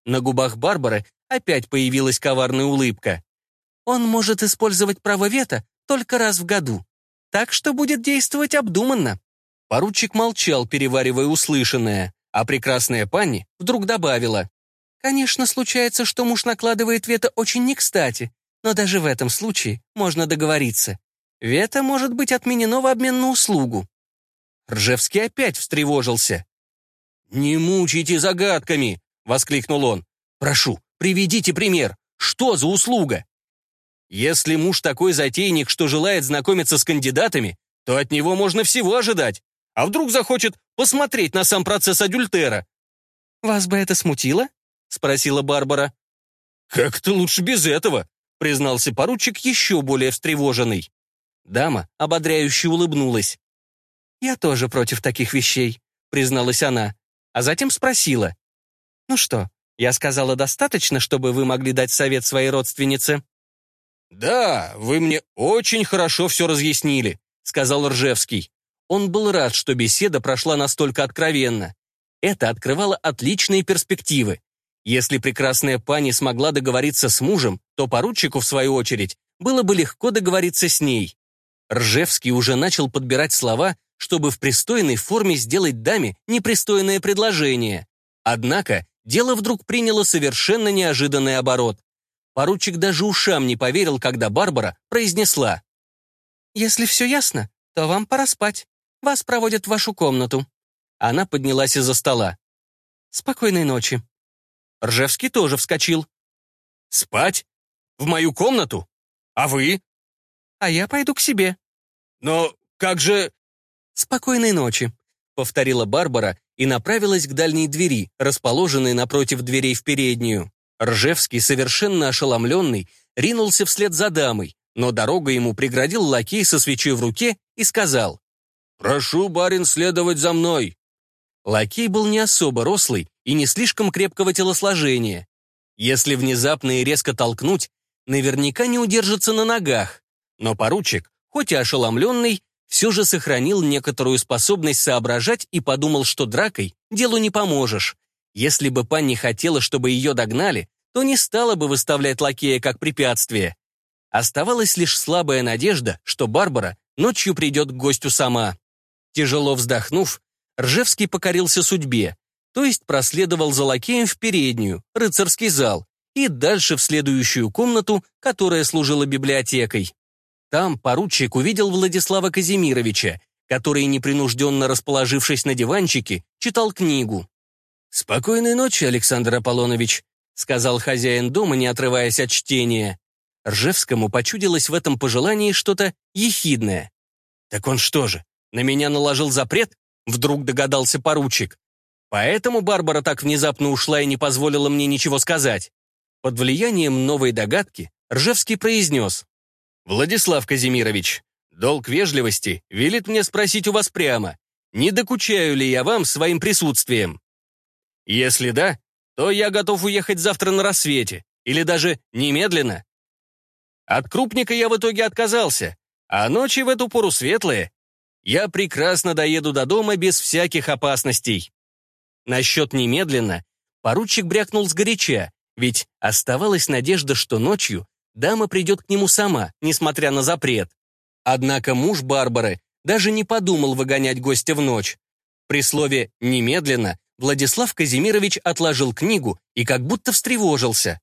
На губах Барбары опять появилась коварная улыбка. Он может использовать право вето только раз в году. Так что будет действовать обдуманно. Поручик молчал, переваривая услышанное. А прекрасная пани вдруг добавила. «Конечно, случается, что муж накладывает вето очень не кстати, но даже в этом случае можно договориться. Вето может быть отменено в обмен на услугу». Ржевский опять встревожился. «Не мучайте загадками!» — воскликнул он. «Прошу, приведите пример. Что за услуга?» «Если муж такой затейник, что желает знакомиться с кандидатами, то от него можно всего ожидать. А вдруг захочет посмотреть на сам процесс адюльтера?» «Вас бы это смутило?» — спросила Барбара. «Как-то лучше без этого», — признался поручик еще более встревоженный. Дама ободряюще улыбнулась. «Я тоже против таких вещей», — призналась она, а затем спросила. «Ну что, Я сказала достаточно, чтобы вы могли дать совет своей родственнице?» «Да, вы мне очень хорошо все разъяснили», — сказал Ржевский. Он был рад, что беседа прошла настолько откровенно. Это открывало отличные перспективы. Если прекрасная пани смогла договориться с мужем, то поручику, в свою очередь, было бы легко договориться с ней. Ржевский уже начал подбирать слова, чтобы в пристойной форме сделать даме непристойное предложение. Однако дело вдруг приняло совершенно неожиданный оборот. Поручик даже ушам не поверил, когда Барбара произнесла. «Если все ясно, то вам пора спать. Вас проводят в вашу комнату». Она поднялась из-за стола. «Спокойной ночи». Ржевский тоже вскочил. «Спать? В мою комнату? А вы?» «А я пойду к себе». «Но как же...» «Спокойной ночи», — повторила Барбара и направилась к дальней двери, расположенной напротив дверей в переднюю. Ржевский, совершенно ошеломленный, ринулся вслед за дамой, но дорога ему преградил лакей со свечой в руке и сказал «Прошу, барин, следовать за мной». Лакей был не особо рослый и не слишком крепкого телосложения. Если внезапно и резко толкнуть, наверняка не удержится на ногах. Но поручик, хоть и ошеломленный, все же сохранил некоторую способность соображать и подумал, что дракой делу не поможешь. Если бы пан хотела, чтобы ее догнали, то не стала бы выставлять лакея как препятствие. Оставалась лишь слабая надежда, что Барбара ночью придет к гостю сама. Тяжело вздохнув, Ржевский покорился судьбе, то есть проследовал за лакеем в переднюю, рыцарский зал, и дальше в следующую комнату, которая служила библиотекой. Там поручик увидел Владислава Казимировича, который, непринужденно расположившись на диванчике, читал книгу. «Спокойной ночи, Александр Аполлонович», сказал хозяин дома, не отрываясь от чтения. Ржевскому почудилось в этом пожелании что-то ехидное. «Так он что же, на меня наложил запрет?» Вдруг догадался поручик. Поэтому Барбара так внезапно ушла и не позволила мне ничего сказать. Под влиянием новой догадки Ржевский произнес. «Владислав Казимирович, долг вежливости велит мне спросить у вас прямо, не докучаю ли я вам своим присутствием? Если да, то я готов уехать завтра на рассвете, или даже немедленно. От крупника я в итоге отказался, а ночи в эту пору светлые. Я прекрасно доеду до дома без всяких опасностей. Насчет немедленно поручик брякнул сгоряча, ведь оставалась надежда, что ночью дама придет к нему сама, несмотря на запрет. Однако муж Барбары даже не подумал выгонять гостя в ночь. При слове «немедленно» Владислав Казимирович отложил книгу и как будто встревожился.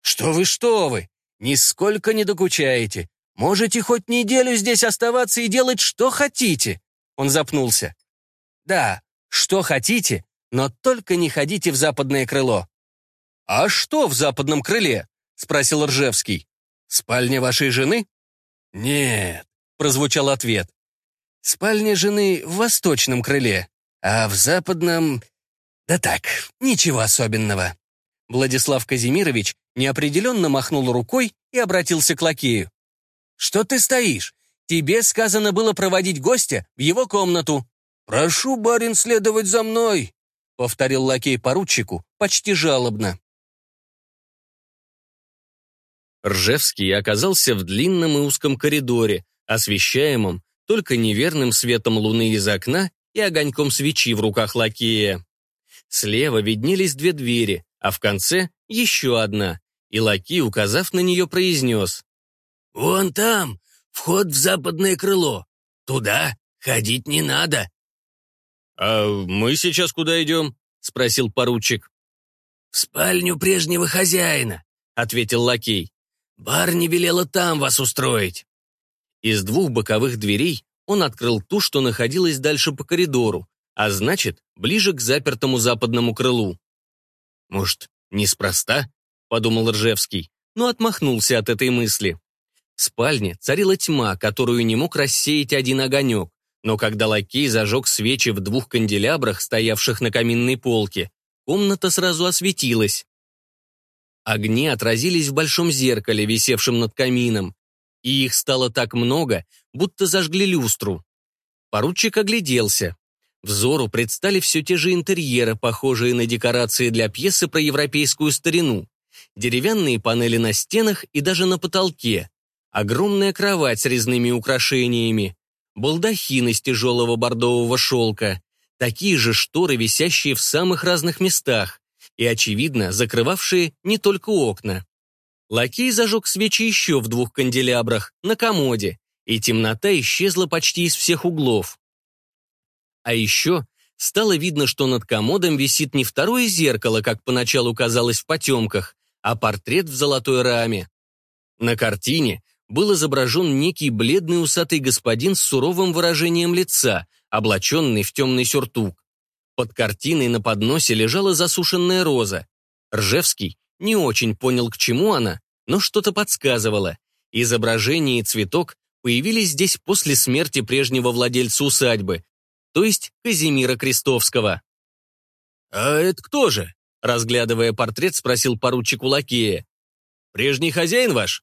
«Что вы, что вы! Нисколько не докучаете. Можете хоть неделю здесь оставаться и делать, что хотите!» Он запнулся. «Да, что хотите, но только не ходите в западное крыло». «А что в западном крыле?» — спросил Ржевский. «Спальня вашей жены?» «Нет», — прозвучал ответ. «Спальня жены в восточном крыле, а в западном...» «Да так, ничего особенного». Владислав Казимирович неопределенно махнул рукой и обратился к лакею. «Что ты стоишь? Тебе сказано было проводить гостя в его комнату». «Прошу, барин, следовать за мной», — повторил лакей поручику почти жалобно. Ржевский оказался в длинном и узком коридоре, освещаемом только неверным светом луны из окна и огоньком свечи в руках лакея. Слева виднелись две двери, а в конце еще одна, и лакей, указав на нее, произнес. «Вон там, вход в западное крыло. Туда ходить не надо». «А мы сейчас куда идем?» — спросил поручик. «В спальню прежнего хозяина», — ответил лакей. «Барни велела там вас устроить». Из двух боковых дверей он открыл ту, что находилась дальше по коридору, а значит, ближе к запертому западному крылу. «Может, неспроста?» — подумал Ржевский, но отмахнулся от этой мысли. В спальне царила тьма, которую не мог рассеять один огонек, но когда лакей зажег свечи в двух канделябрах, стоявших на каминной полке, комната сразу осветилась. Огни отразились в большом зеркале, висевшем над камином, и их стало так много, будто зажгли люстру. Поручик огляделся. Взору предстали все те же интерьеры, похожие на декорации для пьесы про европейскую старину. Деревянные панели на стенах и даже на потолке. Огромная кровать с резными украшениями. Балдахин из тяжелого бордового шелка. Такие же шторы, висящие в самых разных местах. И, очевидно, закрывавшие не только окна. Лакей зажег свечи еще в двух канделябрах, на комоде, и темнота исчезла почти из всех углов. А еще стало видно, что над комодом висит не второе зеркало, как поначалу казалось в потемках, а портрет в золотой раме. На картине был изображен некий бледный усатый господин с суровым выражением лица, облаченный в темный сюртук. Под картиной на подносе лежала засушенная роза. Ржевский не очень понял, к чему она, но что-то подсказывало. Изображение и цветок появились здесь после смерти прежнего владельца усадьбы, то есть Казимира Крестовского. «А это кто же?» — разглядывая портрет, спросил поручик у лакея. «Прежний хозяин ваш?»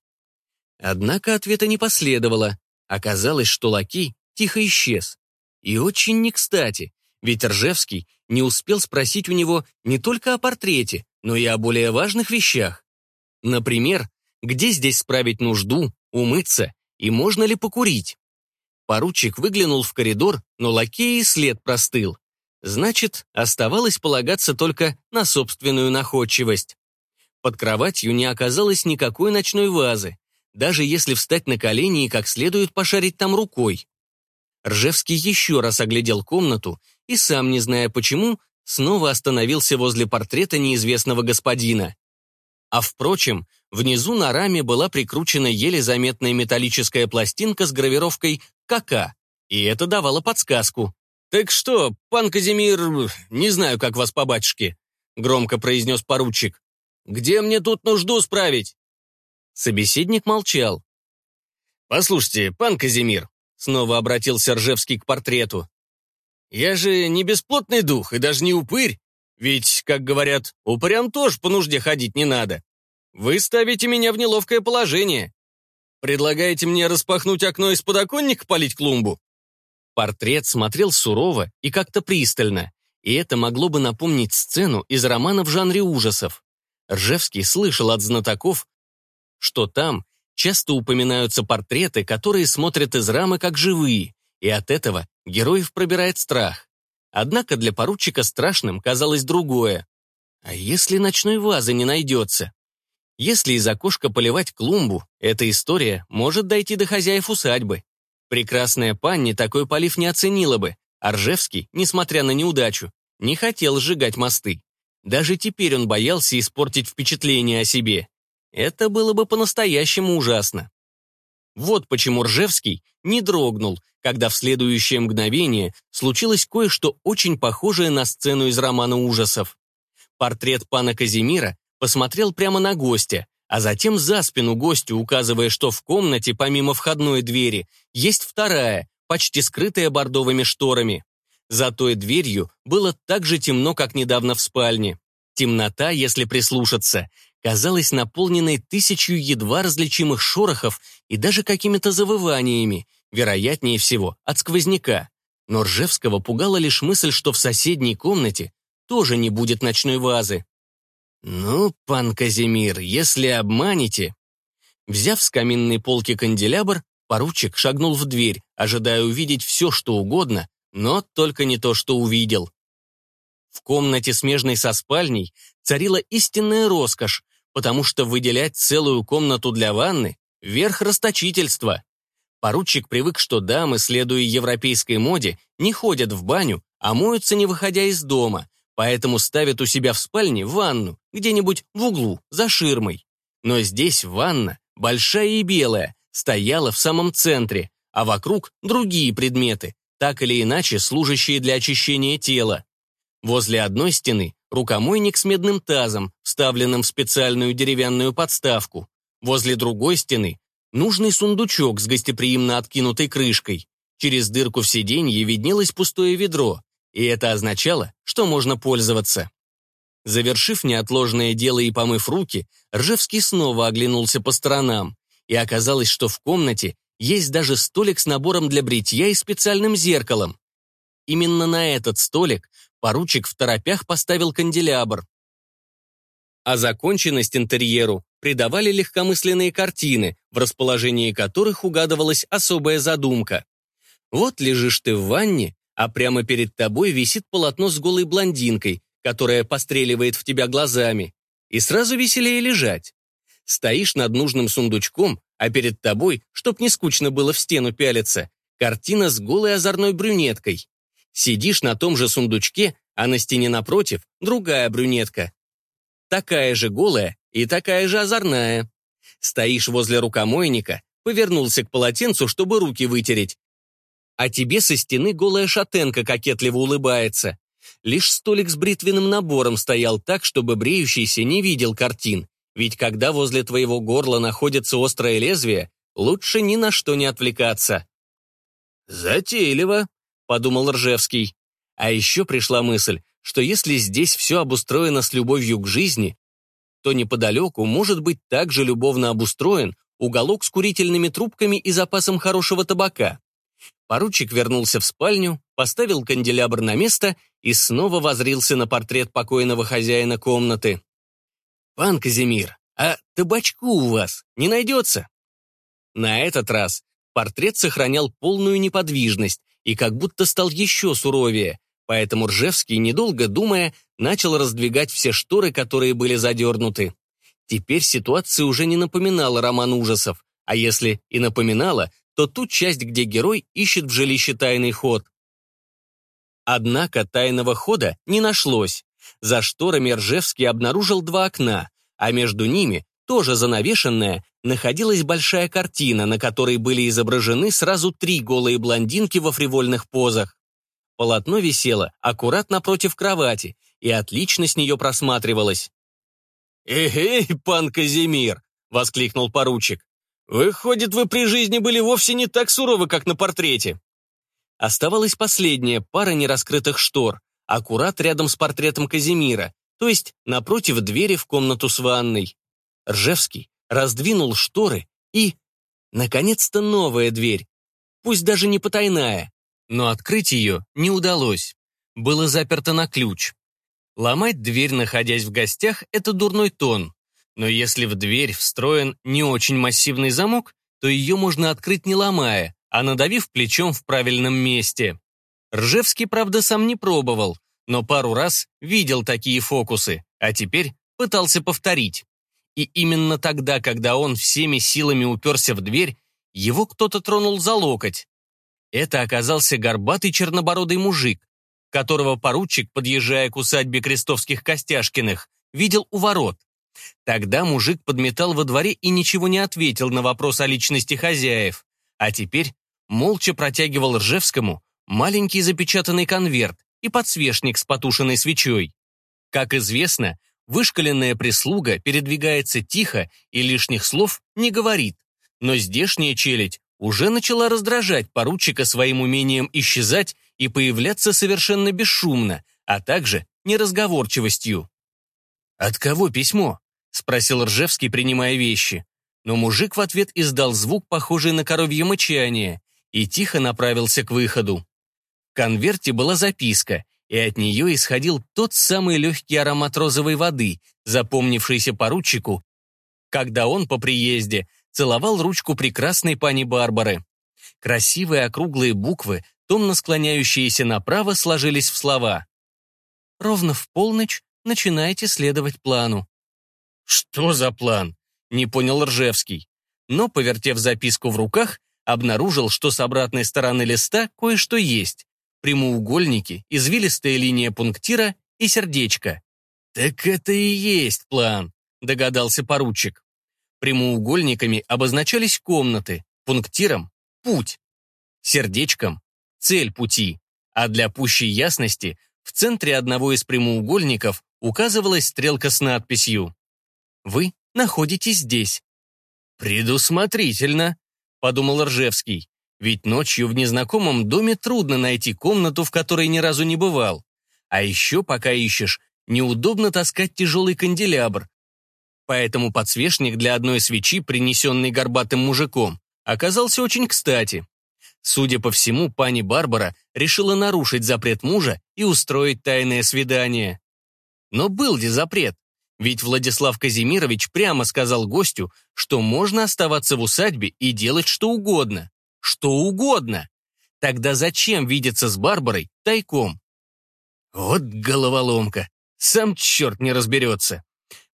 Однако ответа не последовало. Оказалось, что лакей тихо исчез. И очень не кстати, ведь Ржевский не успел спросить у него не только о портрете, но и о более важных вещах. Например, где здесь справить нужду, умыться и можно ли покурить. Поручик выглянул в коридор, но лакей и след простыл. Значит, оставалось полагаться только на собственную находчивость. Под кроватью не оказалось никакой ночной вазы, даже если встать на колени и как следует пошарить там рукой. Ржевский еще раз оглядел комнату и, сам не зная почему, снова остановился возле портрета неизвестного господина. А впрочем, внизу на раме была прикручена еле заметная металлическая пластинка с гравировкой «КК», и это давало подсказку. «Так что, пан Казимир, не знаю, как вас по батюшке», — громко произнес поручик. «Где мне тут нужду справить?» Собеседник молчал. «Послушайте, пан Казимир», — снова обратился Ржевский к портрету, «я же не бесплотный дух и даже не упырь, ведь, как говорят, упырям тоже по нужде ходить не надо. Вы ставите меня в неловкое положение. Предлагаете мне распахнуть окно из подоконника полить клумбу?» Портрет смотрел сурово и как-то пристально, и это могло бы напомнить сцену из романа в жанре ужасов. Ржевский слышал от знатоков, что там часто упоминаются портреты, которые смотрят из рамы как живые, и от этого героев пробирает страх. Однако для поручика страшным казалось другое. А если ночной вазы не найдется? Если из окошка поливать клумбу, эта история может дойти до хозяев усадьбы. Прекрасная панни такой полив не оценила бы, а несмотря на неудачу, не хотел сжигать мосты. Даже теперь он боялся испортить впечатление о себе. Это было бы по-настоящему ужасно. Вот почему Ржевский не дрогнул, когда в следующее мгновение случилось кое-что очень похожее на сцену из романа ужасов. Портрет пана Казимира посмотрел прямо на гостя, а затем за спину гостю, указывая, что в комнате, помимо входной двери, есть вторая, почти скрытая бордовыми шторами. За той дверью было так же темно, как недавно в спальне. Темнота, если прислушаться, казалась наполненной тысячью едва различимых шорохов и даже какими-то завываниями, вероятнее всего, от сквозняка. Но Ржевского пугала лишь мысль, что в соседней комнате тоже не будет ночной вазы. «Ну, пан Казимир, если обманете...» Взяв с каминной полки канделябр, поручик шагнул в дверь, ожидая увидеть все, что угодно, но только не то, что увидел. В комнате, смежной со спальней, царила истинная роскошь, потому что выделять целую комнату для ванны — верх расточительства. Поручик привык, что дамы, следуя европейской моде, не ходят в баню, а моются, не выходя из дома, поэтому ставят у себя в спальне ванну, где-нибудь в углу, за ширмой. Но здесь ванна, большая и белая, стояла в самом центре, а вокруг другие предметы, так или иначе служащие для очищения тела. Возле одной стены рукомойник с медным тазом, вставленным в специальную деревянную подставку. Возле другой стены нужный сундучок с гостеприимно откинутой крышкой. Через дырку в сиденье виднелось пустое ведро, и это означало, что можно пользоваться. Завершив неотложное дело и помыв руки, Ржевский снова оглянулся по сторонам, и оказалось, что в комнате есть даже столик с набором для бритья и специальным зеркалом. Именно на этот столик поручик в торопях поставил канделябр. А законченность интерьеру придавали легкомысленные картины, в расположении которых угадывалась особая задумка. Вот лежишь ты в ванне, а прямо перед тобой висит полотно с голой блондинкой, которая постреливает в тебя глазами. И сразу веселее лежать. Стоишь над нужным сундучком, а перед тобой, чтоб не скучно было в стену пялиться, картина с голой озорной брюнеткой. Сидишь на том же сундучке, а на стене напротив другая брюнетка. Такая же голая и такая же озорная. Стоишь возле рукомойника, повернулся к полотенцу, чтобы руки вытереть. А тебе со стены голая шатенка кокетливо улыбается. Лишь столик с бритвенным набором стоял так, чтобы бреющийся не видел картин. Ведь когда возле твоего горла находится острое лезвие, лучше ни на что не отвлекаться. «Затейливо», — подумал Ржевский. А еще пришла мысль, что если здесь все обустроено с любовью к жизни, то неподалеку может быть также любовно обустроен уголок с курительными трубками и запасом хорошего табака. Поручик вернулся в спальню, поставил канделябр на место и снова возрился на портрет покойного хозяина комнаты. «Пан Казимир, а табачку у вас не найдется?» На этот раз портрет сохранял полную неподвижность и как будто стал еще суровее, поэтому Ржевский, недолго думая, начал раздвигать все шторы, которые были задернуты. Теперь ситуация уже не напоминала роман ужасов, а если и напоминала, то ту часть, где герой ищет в жилище тайный ход. Однако тайного хода не нашлось. За шторами Ржевский обнаружил два окна, а между ними, тоже занавешенная, находилась большая картина, на которой были изображены сразу три голые блондинки во фривольных позах. Полотно висело аккуратно напротив кровати и отлично с нее просматривалось. «Эй, пан Казимир!» — воскликнул поручик. «Выходит, вы при жизни были вовсе не так суровы, как на портрете». Оставалась последняя пара нераскрытых штор, аккурат рядом с портретом Казимира, то есть напротив двери в комнату с ванной. Ржевский раздвинул шторы и... Наконец-то новая дверь, пусть даже не потайная, но открыть ее не удалось. Было заперто на ключ. Ломать дверь, находясь в гостях, это дурной тон. Но если в дверь встроен не очень массивный замок, то ее можно открыть не ломая, а надавив плечом в правильном месте. Ржевский, правда, сам не пробовал, но пару раз видел такие фокусы, а теперь пытался повторить. И именно тогда, когда он всеми силами уперся в дверь, его кто-то тронул за локоть. Это оказался горбатый чернобородый мужик, которого поручик, подъезжая к усадьбе Крестовских Костяшкиных, видел у ворот. Тогда мужик подметал во дворе и ничего не ответил на вопрос о личности хозяев, а теперь молча протягивал Ржевскому маленький запечатанный конверт и подсвечник с потушенной свечой. Как известно, вышкаленная прислуга передвигается тихо и лишних слов не говорит, но здешняя челядь уже начала раздражать поручика своим умением исчезать и появляться совершенно бесшумно, а также неразговорчивостью. «От кого письмо?» — спросил Ржевский, принимая вещи. Но мужик в ответ издал звук, похожий на коровье мычание, и тихо направился к выходу. В конверте была записка, и от нее исходил тот самый легкий аромат розовой воды, запомнившийся поручику, когда он по приезде целовал ручку прекрасной пани Барбары. Красивые округлые буквы, томно склоняющиеся направо, сложились в слова. «Ровно в полночь начинайте следовать плану». «Что за план?» — не понял Ржевский. Но, повертев записку в руках, обнаружил, что с обратной стороны листа кое-что есть. Прямоугольники, извилистая линия пунктира и сердечко. «Так это и есть план», — догадался поручик. Прямоугольниками обозначались комнаты, пунктиром — путь, сердечком — цель пути, а для пущей ясности в центре одного из прямоугольников указывалась стрелка с надписью «Вы находитесь здесь». «Предусмотрительно», — подумал Ржевский, ведь ночью в незнакомом доме трудно найти комнату, в которой ни разу не бывал. А еще, пока ищешь, неудобно таскать тяжелый канделябр, поэтому подсвечник для одной свечи, принесенный горбатым мужиком, оказался очень кстати. Судя по всему, пани Барбара решила нарушить запрет мужа и устроить тайное свидание. Но был ли запрет? Ведь Владислав Казимирович прямо сказал гостю, что можно оставаться в усадьбе и делать что угодно. Что угодно. Тогда зачем видеться с Барбарой тайком? Вот головоломка. Сам черт не разберется.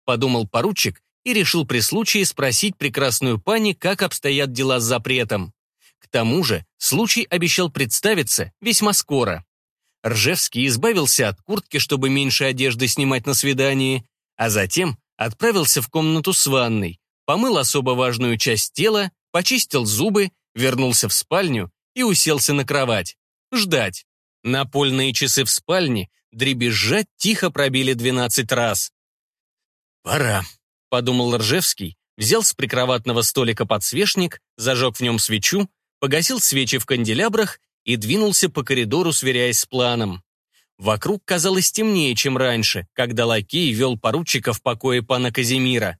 Подумал поручик и решил при случае спросить прекрасную пани, как обстоят дела с запретом. К тому же случай обещал представиться весьма скоро. Ржевский избавился от куртки, чтобы меньше одежды снимать на свидании, а затем отправился в комнату с ванной, помыл особо важную часть тела, почистил зубы, вернулся в спальню и уселся на кровать. Ждать. Напольные часы в спальне дребезжать тихо пробили 12 раз. «Пора», — подумал Ржевский, взял с прикроватного столика подсвечник, зажег в нем свечу, погасил свечи в канделябрах и двинулся по коридору, сверяясь с планом. Вокруг казалось темнее, чем раньше, когда лакей вел поручика в покое пана Казимира.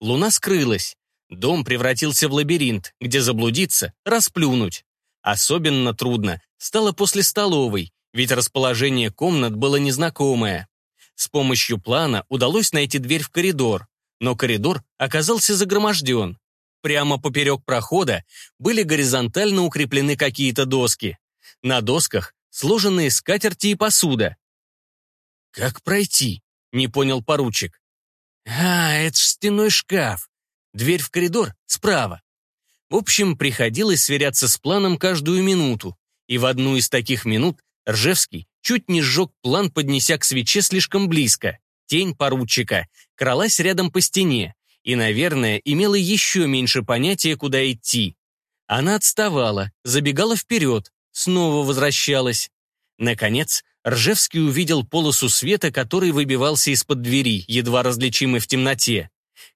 Луна скрылась. Дом превратился в лабиринт, где заблудиться, расплюнуть. Особенно трудно стало после столовой, ведь расположение комнат было незнакомое. С помощью плана удалось найти дверь в коридор, но коридор оказался загроможден. Прямо поперек прохода были горизонтально укреплены какие-то доски. На досках сложенные скатерти и посуда. «Как пройти?» — не понял поручик. «А, это ж стеной шкаф. Дверь в коридор справа». В общем, приходилось сверяться с планом каждую минуту, и в одну из таких минут Ржевский чуть не сжег план, поднеся к свече слишком близко. Тень поручика кралась рядом по стене и, наверное, имела еще меньше понятия, куда идти. Она отставала, забегала вперед, снова возвращалась. Наконец, Ржевский увидел полосу света, который выбивался из-под двери, едва различимый в темноте.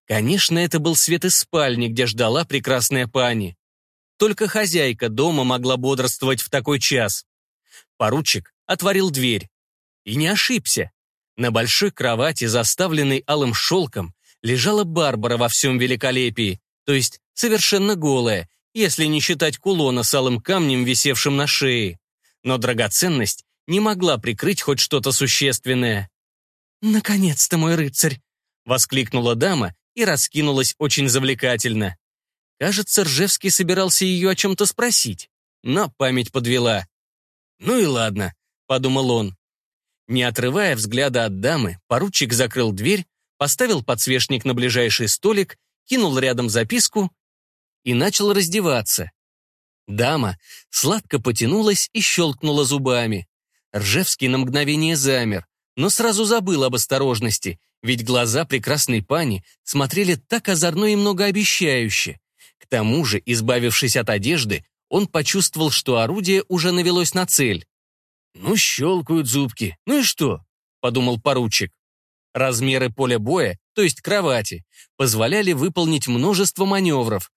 Конечно, это был свет из спальни, где ждала прекрасная пани. Только хозяйка дома могла бодрствовать в такой час. Поручик отворил дверь. И не ошибся. На большой кровати, заставленной алым шелком, лежала Барбара во всем великолепии, то есть совершенно голая, если не считать кулона с алым камнем, висевшим на шее. Но драгоценность не могла прикрыть хоть что-то существенное. «Наконец-то, мой рыцарь!» — воскликнула дама и раскинулась очень завлекательно. Кажется, Ржевский собирался ее о чем-то спросить, но память подвела. «Ну и ладно», — подумал он. Не отрывая взгляда от дамы, поручик закрыл дверь, поставил подсвечник на ближайший столик, кинул рядом записку и начал раздеваться. Дама сладко потянулась и щелкнула зубами. Ржевский на мгновение замер, но сразу забыл об осторожности, ведь глаза прекрасной пани смотрели так озорно и многообещающе. К тому же, избавившись от одежды, он почувствовал, что орудие уже навелось на цель. «Ну, щелкают зубки, ну и что?» — подумал поручик. Размеры поля боя, то есть кровати, позволяли выполнить множество маневров,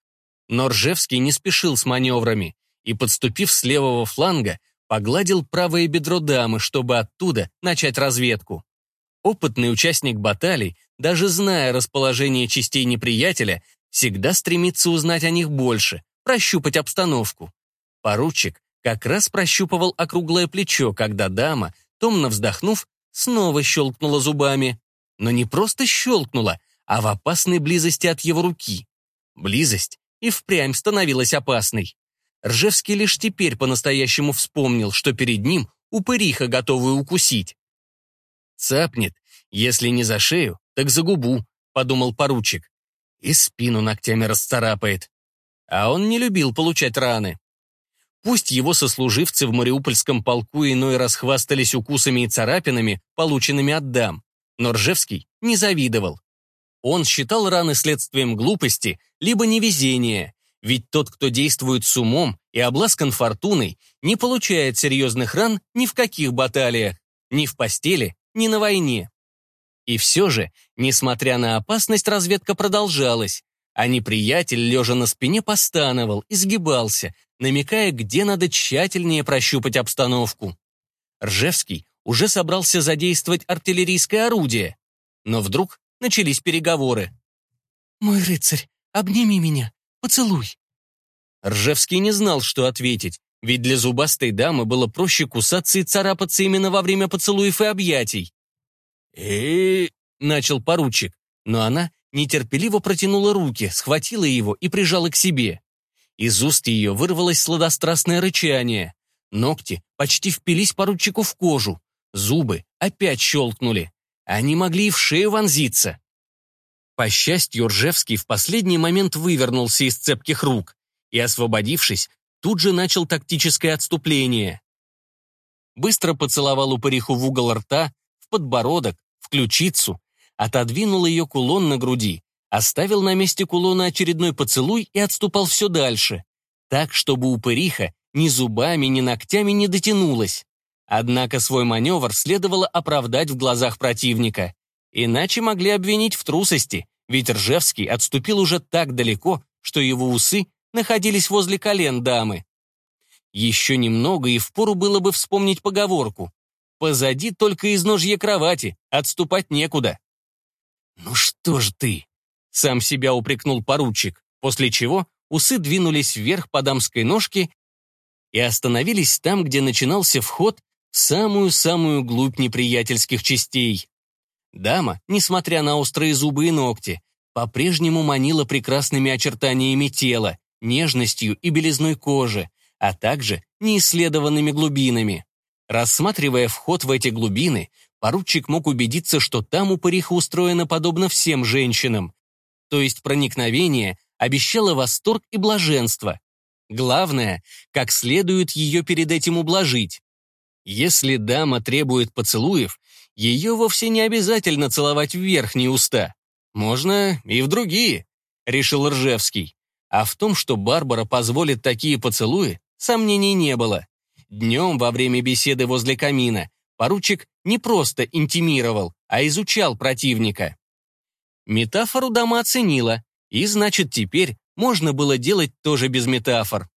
но Ржевский не спешил с маневрами и, подступив с левого фланга, погладил правое бедро дамы, чтобы оттуда начать разведку. Опытный участник баталий, даже зная расположение частей неприятеля, всегда стремится узнать о них больше, прощупать обстановку. Поручик как раз прощупывал округлое плечо, когда дама, томно вздохнув, снова щелкнула зубами. Но не просто щелкнула, а в опасной близости от его руки. Близость и впрямь становилась опасной. Ржевский лишь теперь по-настоящему вспомнил, что перед ним упыриха, готовая укусить. «Цапнет, если не за шею, так за губу», — подумал поручик. «И спину ногтями расцарапает». А он не любил получать раны. Пусть его сослуживцы в Мариупольском полку иной раз хвастались укусами и царапинами, полученными от дам, но Ржевский не завидовал. Он считал раны следствием глупости, либо невезения, ведь тот, кто действует с умом и обласкан фортуной, не получает серьезных ран ни в каких баталиях, ни в постели, ни на войне. И все же, несмотря на опасность, разведка продолжалась, а неприятель, лежа на спине, постановал, изгибался, намекая, где надо тщательнее прощупать обстановку. Ржевский уже собрался задействовать артиллерийское орудие, но вдруг начались переговоры. «Мой рыцарь, обними меня, поцелуй». Ржевский не знал, что ответить, Ведь для зубастой дамы было проще кусаться и царапаться именно во время поцелуев и объятий. э начал поручик, но она нетерпеливо протянула руки, схватила его и прижала к себе. Из уст ее вырвалось сладострастное рычание. Ногти почти впились поручику в кожу. Зубы опять щелкнули. Они могли и в шею вонзиться. По счастью, Ржевский в последний момент вывернулся из цепких рук и, освободившись, тут же начал тактическое отступление. Быстро поцеловал упыриху в угол рта, в подбородок, в ключицу, отодвинул ее кулон на груди, оставил на месте кулона очередной поцелуй и отступал все дальше, так, чтобы упыриха ни зубами, ни ногтями не дотянулась. Однако свой маневр следовало оправдать в глазах противника. Иначе могли обвинить в трусости, ведь Ржевский отступил уже так далеко, что его усы находились возле колен дамы. Еще немного, и впору было бы вспомнить поговорку. «Позади только из ножья кровати, отступать некуда». «Ну что ж ты?» — сам себя упрекнул поручик, после чего усы двинулись вверх по дамской ножке и остановились там, где начинался вход в самую-самую глубь неприятельских частей. Дама, несмотря на острые зубы и ногти, по-прежнему манила прекрасными очертаниями тела, нежностью и белизной кожи, а также неисследованными глубинами. Рассматривая вход в эти глубины, поручик мог убедиться, что там упыриха устроена подобно всем женщинам. То есть проникновение обещало восторг и блаженство. Главное, как следует ее перед этим ублажить. Если дама требует поцелуев, ее вовсе не обязательно целовать в верхние уста. Можно и в другие, решил Ржевский. А в том, что Барбара позволит такие поцелуи, сомнений не было. Днем, во время беседы возле камина, поручик не просто интимировал, а изучал противника. Метафору дама оценила, и, значит, теперь можно было делать тоже без метафор.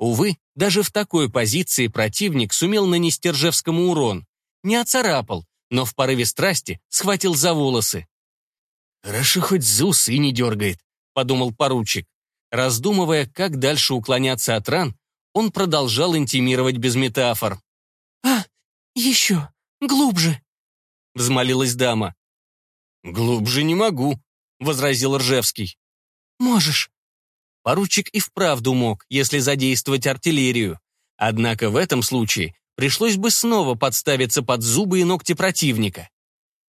Увы, даже в такой позиции противник сумел нанести Ржевскому урон. Не оцарапал, но в порыве страсти схватил за волосы. «Хорошо, хоть за усы не дергает», — подумал поручик. Раздумывая, как дальше уклоняться от ран, он продолжал интимировать без метафор. «А, еще, глубже», — взмолилась дама. «Глубже не могу», — возразил Ржевский. «Можешь». Поручик и вправду мог, если задействовать артиллерию. Однако в этом случае пришлось бы снова подставиться под зубы и ногти противника.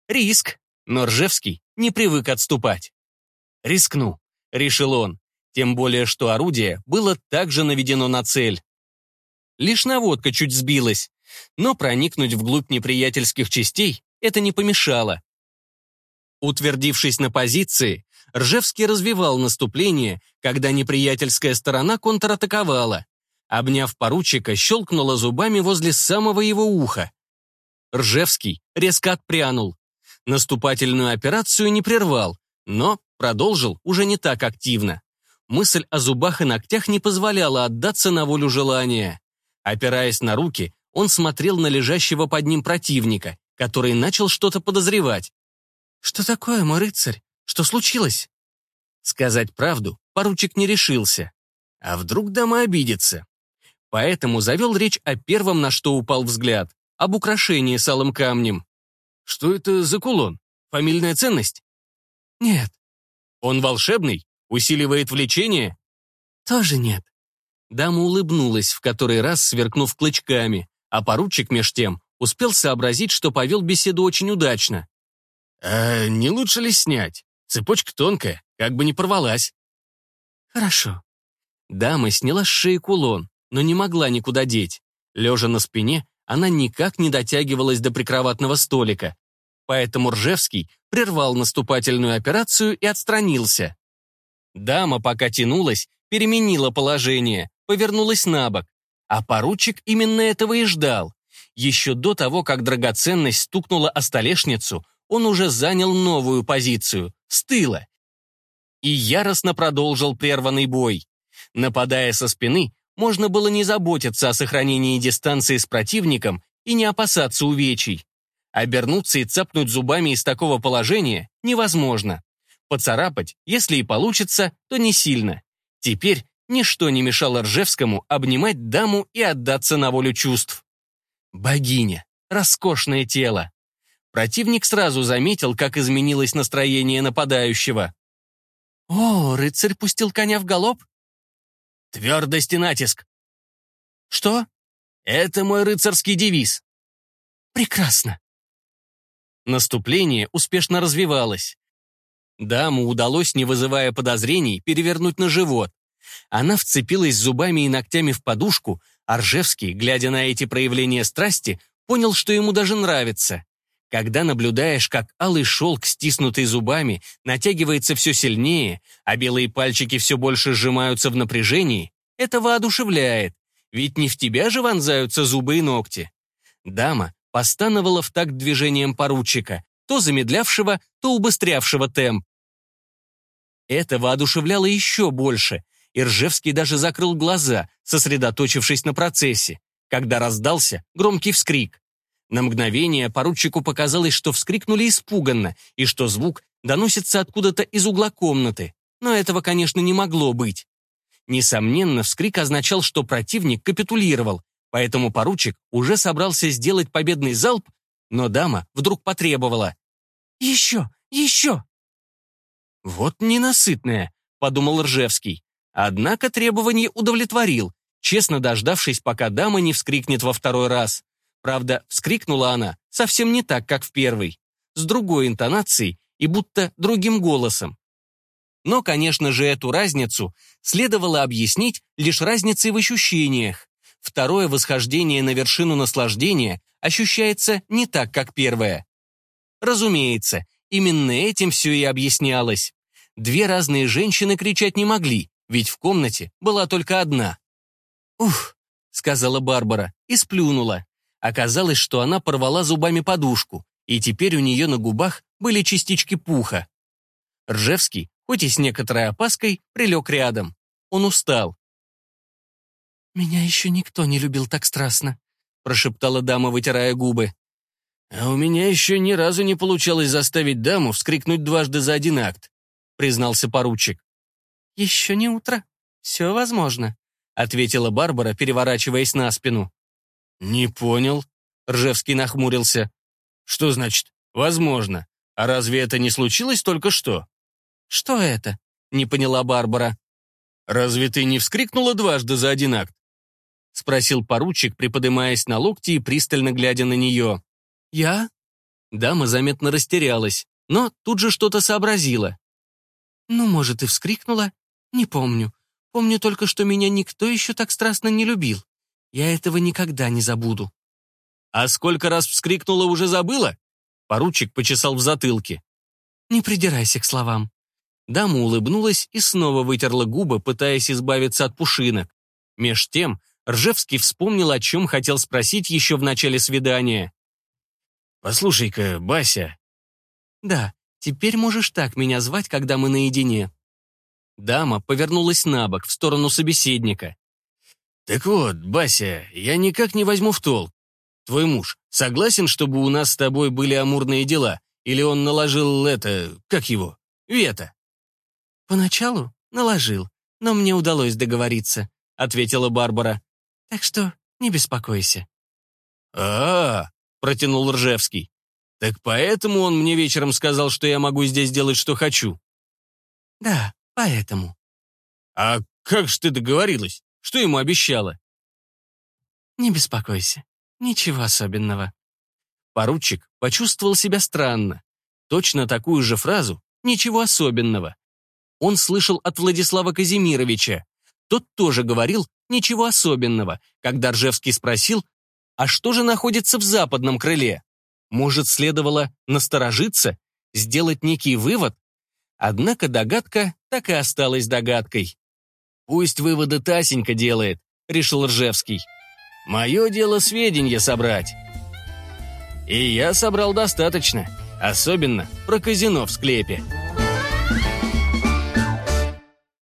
Риск, но Ржевский не привык отступать. «Рискну», — решил он, тем более что орудие было также наведено на цель. Лишь наводка чуть сбилась, но проникнуть вглубь неприятельских частей это не помешало. Утвердившись на позиции, Ржевский развивал наступление, когда неприятельская сторона контратаковала обняв поручика, щелкнула зубами возле самого его уха. Ржевский резко отпрянул. Наступательную операцию не прервал, но продолжил уже не так активно. Мысль о зубах и ногтях не позволяла отдаться на волю желания. Опираясь на руки, он смотрел на лежащего под ним противника, который начал что-то подозревать. «Что такое, мой рыцарь? Что случилось?» Сказать правду поручик не решился. А вдруг дама обидится? Поэтому завел речь о первом, на что упал взгляд, об украшении с алым камнем. Что это за кулон? Фамильная ценность? Нет. Он волшебный? Усиливает влечение? Тоже нет. Дама улыбнулась, в который раз сверкнув клычками, а поручик меж тем успел сообразить, что повел беседу очень удачно. «А не лучше ли снять? Цепочка тонкая, как бы не порвалась». «Хорошо». Дама сняла с шеи кулон, но не могла никуда деть. Лежа на спине, она никак не дотягивалась до прикроватного столика, поэтому Ржевский прервал наступательную операцию и отстранился. Дама, пока тянулась, переменила положение, повернулась на бок, а поручик именно этого и ждал. Еще до того, как драгоценность стукнула о столешницу, он уже занял новую позицию, с тыла, и яростно продолжил прерванный бой. Нападая со спины, можно было не заботиться о сохранении дистанции с противником и не опасаться увечий. Обернуться и цапнуть зубами из такого положения невозможно. Поцарапать, если и получится, то не сильно. Теперь ничто не мешало Ржевскому обнимать даму и отдаться на волю чувств. Богиня, роскошное тело. Противник сразу заметил, как изменилось настроение нападающего. «О, рыцарь пустил коня в галоп?» «Твердость и натиск». «Что?» «Это мой рыцарский девиз». «Прекрасно». Наступление успешно развивалось. Даму удалось, не вызывая подозрений, перевернуть на живот. Она вцепилась зубами и ногтями в подушку, а Ржевский, глядя на эти проявления страсти, понял, что ему даже нравится. Когда наблюдаешь, как алый шелк, стиснутый зубами, натягивается все сильнее, а белые пальчики все больше сжимаются в напряжении, это воодушевляет, ведь не в тебя же вонзаются зубы и ногти. Дама постановала в такт движением поручика, то замедлявшего, то убыстрявшего темп. Это воодушевляло еще больше, и Ржевский даже закрыл глаза, сосредоточившись на процессе, когда раздался громкий вскрик. На мгновение поручику показалось, что вскрикнули испуганно, и что звук доносится откуда-то из угла комнаты. Но этого, конечно, не могло быть. Несомненно, вскрик означал, что противник капитулировал, поэтому поручик уже собрался сделать победный залп, но дама вдруг потребовала. «Еще! Еще!» «Вот ненасытная», — подумал Ржевский. Однако требование удовлетворил, честно дождавшись, пока дама не вскрикнет во второй раз. Правда, вскрикнула она совсем не так, как в первый, с другой интонацией и будто другим голосом. Но, конечно же, эту разницу следовало объяснить лишь разницей в ощущениях. Второе восхождение на вершину наслаждения ощущается не так, как первое. Разумеется, именно этим все и объяснялось. Две разные женщины кричать не могли, ведь в комнате была только одна. «Ух», — сказала Барбара и сплюнула. Оказалось, что она порвала зубами подушку, и теперь у нее на губах были частички пуха. Ржевский, хоть и с некоторой опаской, прилег рядом. Он устал. «Меня еще никто не любил так страстно», — прошептала дама, вытирая губы. «А у меня еще ни разу не получалось заставить даму вскрикнуть дважды за один акт», — признался поручик. «Еще не утро. Все возможно», — ответила Барбара, переворачиваясь на спину. «Не понял», — Ржевский нахмурился. «Что значит «возможно»? А разве это не случилось только что?» «Что это?» — не поняла Барбара. «Разве ты не вскрикнула дважды за один акт?» — спросил поручик, приподымаясь на локти и пристально глядя на нее. «Я?» Дама заметно растерялась, но тут же что-то сообразила. «Ну, может, и вскрикнула? Не помню. Помню только, что меня никто еще так страстно не любил. Я этого никогда не забуду». «А сколько раз вскрикнула, уже забыла?» Поручик почесал в затылке. «Не придирайся к словам». Дама улыбнулась и снова вытерла губы, пытаясь избавиться от пушинок. Меж тем Ржевский вспомнил, о чем хотел спросить еще в начале свидания. «Послушай-ка, Бася». «Да, теперь можешь так меня звать, когда мы наедине». Дама повернулась на бок, в сторону собеседника. «Так вот, Бася, я никак не возьму в толк. Твой муж согласен, чтобы у нас с тобой были амурные дела? Или он наложил это, как его, вето?» «Поначалу наложил, но мне удалось договориться», — ответила Барбара. «Так что не беспокойся». «А, -а, -а протянул Ржевский. «Так поэтому он мне вечером сказал, что я могу здесь делать, что хочу?» «Да, поэтому». «А как же ты договорилась?» Что ему обещала?» «Не беспокойся. Ничего особенного». Поручик почувствовал себя странно. Точно такую же фразу «ничего особенного». Он слышал от Владислава Казимировича. Тот тоже говорил «ничего особенного», когда Ржевский спросил, а что же находится в западном крыле? Может, следовало насторожиться, сделать некий вывод? Однако догадка так и осталась догадкой. Пусть выводы Тасенька делает, решил Ржевский. Мое дело сведения собрать. И я собрал достаточно, особенно про казино в склепе.